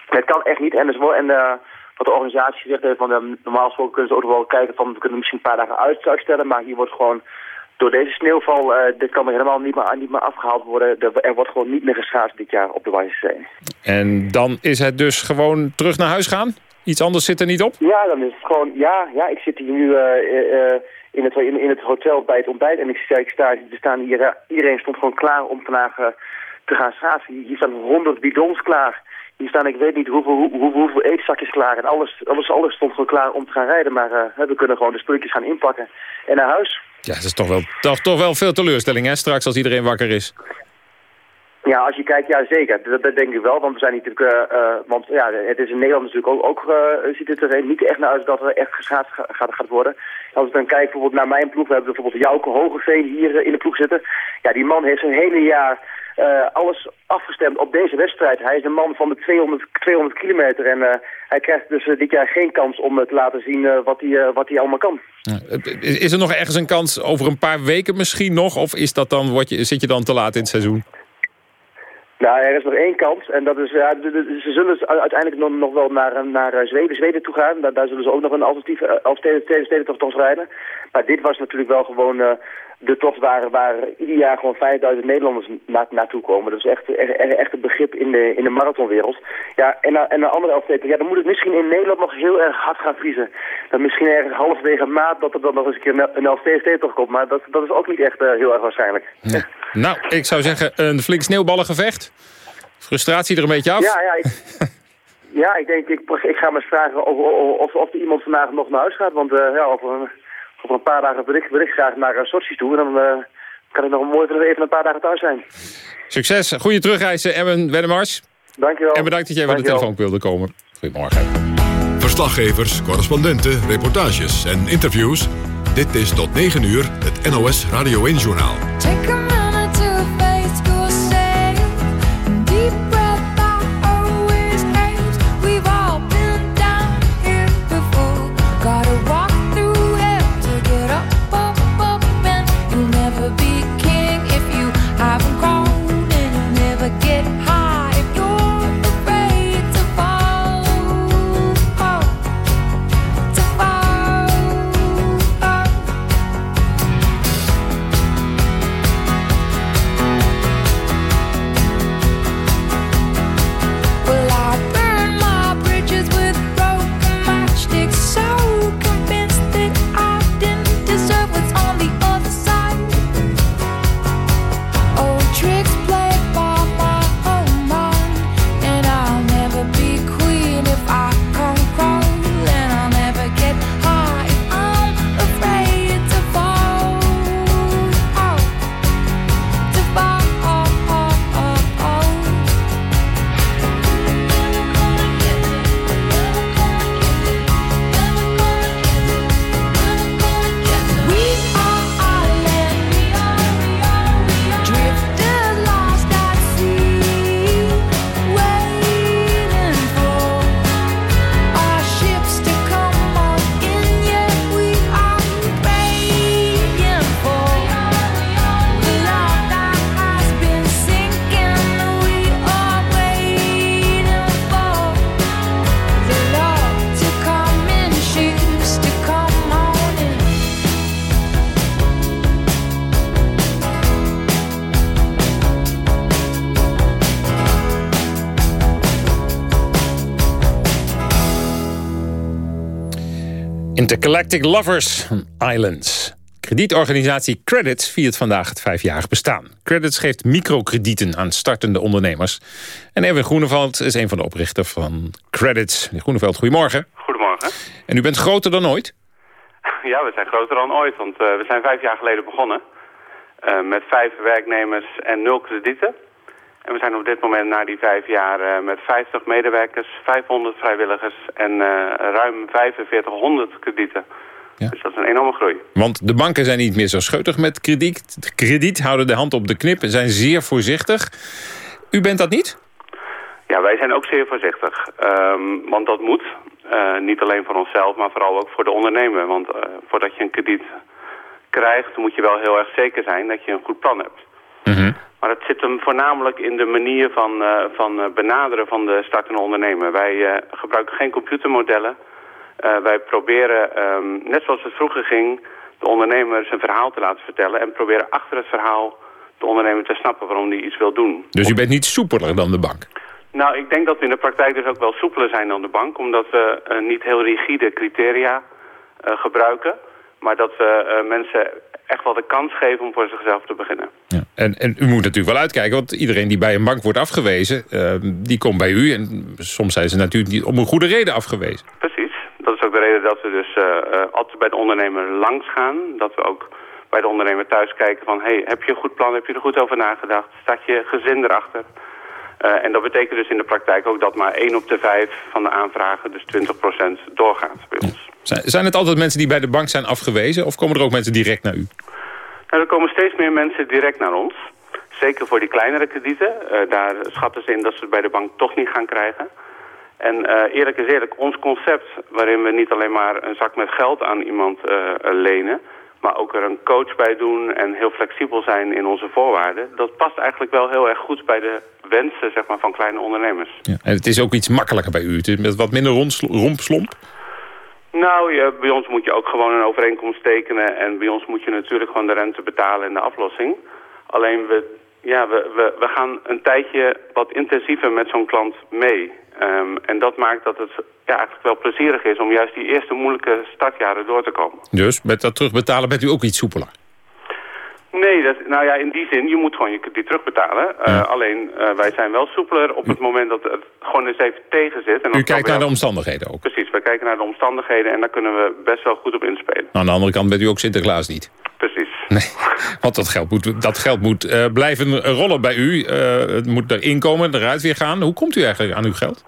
Het kan echt niet. En, dus, en wat de organisatie gezegd heeft, van uh, normaal gesproken kunnen ze ook wel kijken van we kunnen misschien een paar dagen uit, uitstellen, maar hier wordt gewoon door deze sneeuwval, uh, dit kan er helemaal niet meer, niet meer afgehaald worden. Er, wordt gewoon niet meer geschaatst dit jaar op de Wijzezee. En dan is het dus gewoon terug naar huis gaan? Iets anders zit er niet op? Ja, dan is het gewoon, ja, ja ik zit hier nu uh, in, het, in, in, het hotel bij het ontbijt en ik, ik sta, er staan hier, iedereen stond gewoon klaar om vandaag te gaan schaatsen. Hier staan honderd bidons klaar. Staan, ik weet niet hoeveel, hoe, hoeveel eetzakjes klaar. En alles, alles, alles stond gewoon klaar om te gaan rijden. Maar uh, we kunnen gewoon de spulletjes gaan inpakken en naar huis. Ja, dat is toch wel, toch, toch wel veel teleurstelling, hè? Straks als iedereen wakker is. Ja, als je kijkt, ja zeker. Dat, denk ik wel, want we zijn natuurlijk, uh, uh, want ja, het is in Nederland natuurlijk ook, ook uh, ziet het er niet echt naar uit dat er echt geschaatst gaat, gaat worden. Als ik dan kijk bijvoorbeeld naar mijn ploeg, we hebben bijvoorbeeld Jouke Hogeveen hier in de ploeg zitten. Ja, die man heeft zijn hele jaar alles afgestemd op deze wedstrijd. Hij is een man van de 200, 200 kilometer en hij krijgt dus dit jaar geen kans om te laten zien wat, hij, wat hij allemaal kan. Is er nog ergens een kans over een paar weken misschien nog? Of is dat dan, word je, zit je dan te laat in het seizoen? Nou, er is nog één kans. En dat is, ja, ze zullen uiteindelijk nog, wel naar, naar Zweden, Zweden toe gaan. Daar, zullen ze ook nog een alternatieve uh, stedentocht rijden. Maar dit was natuurlijk wel gewoon de tocht waar, waar ieder jaar gewoon 5000 Nederlanders na, naartoe komen. Dat is echt, echt, echt een begrip in de, in de marathonwereld. Ja, en, en een andere Elfsteker, ja, dan moet het misschien in Nederland nog heel erg hard gaan vriezen. Dan misschien ergens halverwege maat dat er dan nog eens een keer een Elfsteker komt. Maar dat, dat is ook niet echt uh, heel erg waarschijnlijk. Nou, ik zou zeggen een flink sneeuwballengevecht. Frustratie er een beetje af? Ja, ja. Ik, *laughs* ja, ik denk, ik, ik ga maar eens vragen of, of, of, of iemand vandaag nog naar huis gaat. Want uh, ja, over, over een paar dagen bericht, bericht graag naar uh, Sochi toe. En dan uh, kan ik nog mooi even een paar dagen thuis zijn. Succes, goede terugreizen, Emmen Wennemars. Dankjewel. En bedankt dat jij aan de telefoon wilde komen. Goedemorgen. Verslaggevers, correspondenten, reportages en interviews. Dit is tot 9 uur het NOS Radio 1-journaal. Intergalactic Lovers Islands. Kredietorganisatie Credits viert vandaag het vijfjarig bestaan. Credits geeft microkredieten aan startende ondernemers. En Erwin Groeneveld is een van de oprichters van Credits. Meneer Groeneveld, goedemorgen. Goedemorgen. En u bent groter dan ooit? Ja, we zijn groter dan ooit, want uh, we zijn vijf jaar geleden begonnen. Uh, met vijf werknemers en nul kredieten. En we zijn op dit moment na die vijf jaar uh, met 50 medewerkers, 500 vrijwilligers en uh, ruim 4500 kredieten. Ja. Dus dat is een enorme groei. Want de banken zijn niet meer zo scheutig met krediet. Krediet houden de hand op de knip en zijn zeer voorzichtig. U bent dat niet? Ja, wij zijn ook zeer voorzichtig. Um, want dat moet. Uh, niet alleen voor onszelf, maar vooral ook voor de ondernemer. Want voordat je een krediet krijgt, moet je wel heel erg zeker zijn dat je een goed plan hebt. Mm -hmm. Maar het zit hem voornamelijk in de manier van, uh, van uh, benaderen van de startende ondernemer. Wij uh, gebruiken geen computermodellen. wij proberen, um, net zoals het vroeger ging, de ondernemer zijn verhaal te laten vertellen... en proberen achter het verhaal de ondernemer te snappen waarom hij iets wil doen. Dus u bent niet soepeler dan de bank? Nou, ik denk dat we in de praktijk dus ook wel soepeler zijn dan de bank... omdat we niet heel rigide criteria gebruiken... maar dat we mensen echt wel de kans geven om voor zichzelf te beginnen. Ja. En, en u moet natuurlijk wel uitkijken, want iedereen die bij een bank wordt afgewezen... Uh, die komt bij u en soms zijn ze natuurlijk niet om een goede reden afgewezen. Precies. Dat is ook de reden dat we dus uh, altijd bij de ondernemer langs gaan. Dat we ook bij de ondernemer thuis kijken van... hey, heb je een goed plan, heb je er goed over nagedacht? Staat je gezin erachter? Uh, en dat betekent dus in de praktijk ook dat maar 1 op de 5 van de aanvragen, dus 20% doorgaat bij ons. Zijn het altijd mensen die bij de bank zijn afgewezen of komen er ook mensen direct naar u? Nou, er komen steeds meer mensen direct naar ons. Zeker voor die kleinere kredieten. Uh, daar schatten ze in dat ze het bij de bank toch niet gaan krijgen. En uh, eerlijk is eerlijk, ons concept waarin we niet alleen maar een zak met geld aan iemand lenen maar ook er een coach bij doen en heel flexibel zijn in onze voorwaarden. Dat past eigenlijk wel heel erg goed bij de wensen zeg maar, van kleine ondernemers. Ja, en het is ook iets makkelijker bij u. Het is met wat minder rompslomp? Nou, je, bij ons moet je ook gewoon een overeenkomst tekenen. En bij ons moet je natuurlijk gewoon de rente betalen en de aflossing. Alleen we, ja, we, we, we gaan een tijdje wat intensiever met zo'n klant mee. Ehm, en dat maakt dat het ja, eigenlijk wel plezierig is om juist die eerste moeilijke startjaren door te komen. Dus met dat terugbetalen bent u ook iets soepeler? Nee, dat, nou ja, in die zin, je moet gewoon je krediet terugbetalen. Uh, Alleen, uh, wij zijn wel soepeler op het moment dat het gewoon eens even tegen zit. En U kijkt naar de omstandigheden ook? Precies, wij kijken naar de omstandigheden en daar kunnen we best wel goed op inspelen. aan de andere kant bent u ook Sinterklaas niet? Precies. Nee, want dat geld moet, dat geld moet uh, blijven rollen bij u. het moet erin komen, eruit weer gaan. Hoe komt u eigenlijk aan uw geld?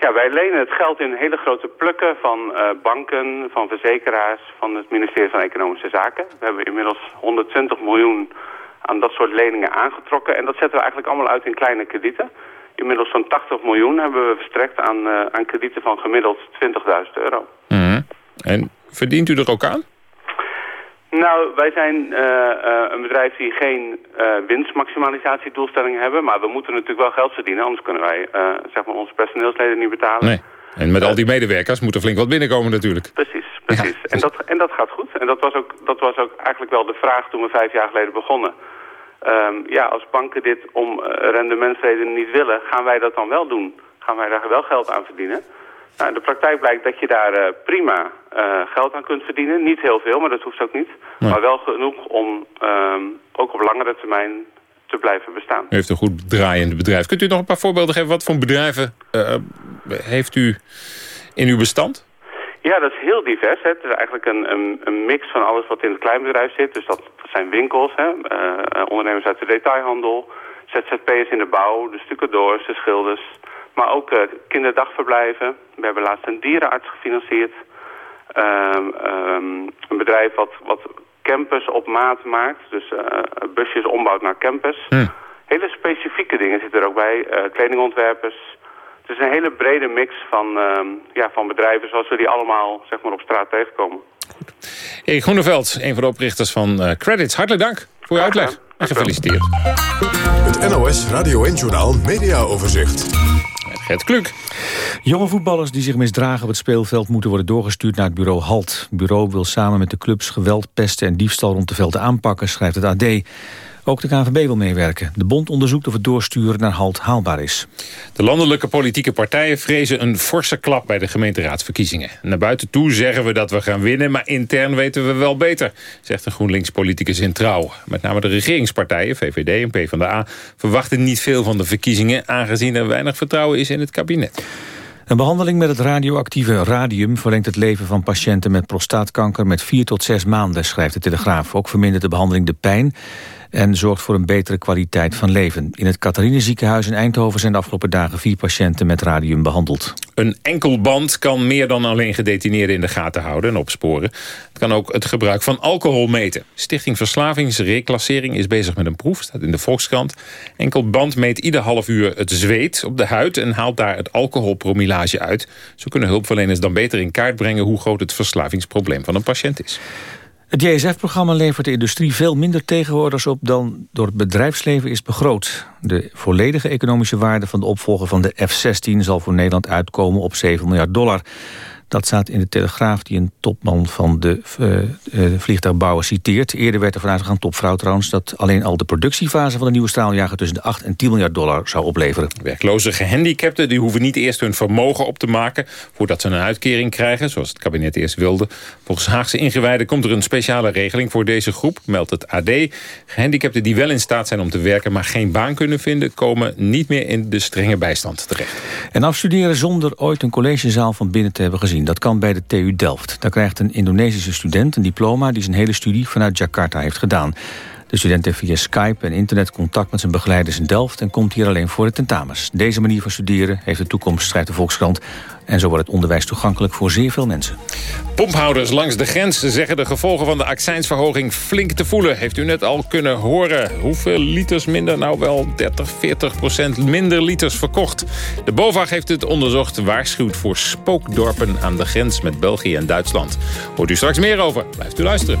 Ja, wij lenen het geld in hele grote plukken van uh, banken, van verzekeraars, van het ministerie van Economische Zaken. We hebben inmiddels 120 miljoen aan dat soort leningen aangetrokken. En dat zetten we eigenlijk allemaal uit in kleine kredieten. Inmiddels zo'n 80 miljoen hebben we verstrekt aan, uh, aan kredieten van gemiddeld 20.000 euro. -hmm. En verdient u er ook aan? Nou, wij zijn uh, uh, een bedrijf die geen uh, winstmaximalisatiedoelstellingen hebben. Maar we moeten natuurlijk wel geld verdienen. Anders kunnen wij zeg maar onze personeelsleden niet betalen. Nee. En met al die medewerkers moet er flink wat binnenkomen natuurlijk. Precies, precies. Ja. En, dat, en dat gaat goed. En dat was, ook, dat was ook eigenlijk wel de vraag toen we vijf jaar geleden begonnen. Um, ja, als banken dit om rendementsredenen niet willen, gaan wij dat dan wel doen? Gaan wij daar wel geld aan verdienen? Nou, in de praktijk blijkt dat je daar uh, prima uh, geld aan kunt verdienen. Niet heel veel, maar dat hoeft ook niet. Nee. Maar wel genoeg om um, ook op langere termijn te blijven bestaan. U heeft een goed draaiend bedrijf. Kunt u nog een paar voorbeelden geven? Wat voor bedrijven uh, heeft u in uw bestand? Ja, dat is heel divers. Hè. Het is eigenlijk een, een, een, mix van alles wat in het kleinbedrijf zit. Dus dat, dat zijn winkels, hè. ondernemers uit de detailhandel, ZZP'ers in de bouw, de stucadoors, de schilders... Maar ook uh, kinderdagverblijven. We hebben laatst een dierenarts gefinancierd. Um, um, een bedrijf wat, wat campus op maat maakt. Dus uh, busjes ombouwt naar campus. Hm. Hele specifieke dingen zitten er ook bij. Uh, kledingontwerpers. Het is een hele brede mix van, um, ja, van bedrijven zoals we die allemaal zeg maar, op straat tegenkomen. Goed. Erik Groeneveld, een van de oprichters van Credits. Hartelijk dank voor uw uitleg. En gefeliciteerd. Het NOS Radio 1 Journaal Media Overzicht. Gert Kluk. Jonge voetballers die zich misdragen op het speelveld... moeten worden doorgestuurd naar het bureau HALT. Het bureau wil samen met de clubs geweld, pesten en diefstal rond de velden aanpakken... schrijft het AD. Ook de KNVB wil meewerken. De bond onderzoekt of het doorsturen naar halt haalbaar is. De landelijke politieke partijen vrezen een forse klap bij de gemeenteraadsverkiezingen. Naar buiten toe zeggen we dat we gaan winnen, maar intern weten we wel beter, zegt een GroenLinks-politicus in Trouw. Met name de regeringspartijen, VVD en PvdA, verwachten niet veel van de verkiezingen, aangezien er weinig vertrouwen is in het kabinet. Een behandeling met het radioactieve radium verlengt het leven van patiënten met prostaatkanker met 4 tot 6 maanden, schrijft de Telegraaf. Ook vermindert de behandeling de pijn en zorgt voor een betere kwaliteit van leven. In het Catharine ziekenhuis in Eindhoven zijn de afgelopen dagen vier patiënten met radium behandeld. Een enkelband kan meer dan alleen gedetineerden in de gaten houden en opsporen. Het kan ook het gebruik van alcohol meten. Stichting Verslavingsreclassering is bezig met een proef, staat in de Volkskrant. Enkelband meet ieder half uur het zweet op de huid en haalt daar het alcoholpromillage uit. Zo kunnen hulpverleners dan beter in kaart brengen hoe groot het verslavingsprobleem van een patiënt is. Het JSF-programma levert de industrie veel minder tegenwoordigers op dan door het bedrijfsleven is begroot. De volledige economische waarde van de opvolger van de F-16 zal voor Nederland uitkomen op 7 miljard dollar. Dat staat in de Telegraaf die een topman van de uh, vliegtuigbouwer citeert. Eerder werd er vanuit gegaan, topvrouw trouwens... dat alleen al de productiefase van de nieuwe straaljager... tussen de 8 en 10 miljard dollar zou opleveren. Werkloze gehandicapten die hoeven niet eerst hun vermogen op te maken... voordat ze een uitkering krijgen, zoals het kabinet eerst wilde. Volgens Haagse ingewijden komt er een speciale regeling voor deze groep... meldt het AD. Gehandicapten die wel in staat zijn om te werken... maar geen baan kunnen vinden... komen niet meer in de strenge bijstand terecht. En afstuderen zonder ooit een collegezaal van binnen te hebben gezien dat kan bij de TU Delft. Daar krijgt een Indonesische student een diploma... die zijn hele studie vanuit Jakarta heeft gedaan. De student heeft via Skype en internet contact met zijn begeleiders in Delft... en komt hier alleen voor de tentamens. Deze manier van studeren heeft de toekomst, schrijft de Volkskrant. En zo wordt het onderwijs toegankelijk voor zeer veel mensen. Pomphouders langs de grens zeggen de gevolgen van de accijnsverhoging flink te voelen. Heeft u net al kunnen horen hoeveel liters minder? Nou wel 30, 40 procent minder liters verkocht. De BOVAG heeft het onderzocht, waarschuwt voor spookdorpen aan de grens met België en Duitsland. Hoort u straks meer over? Blijft u luisteren.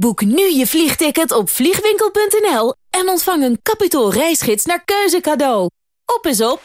Boek nu je vliegticket op vliegwinkel.nl en ontvang een kapitaal reisgids naar keuze cadeau. Op is op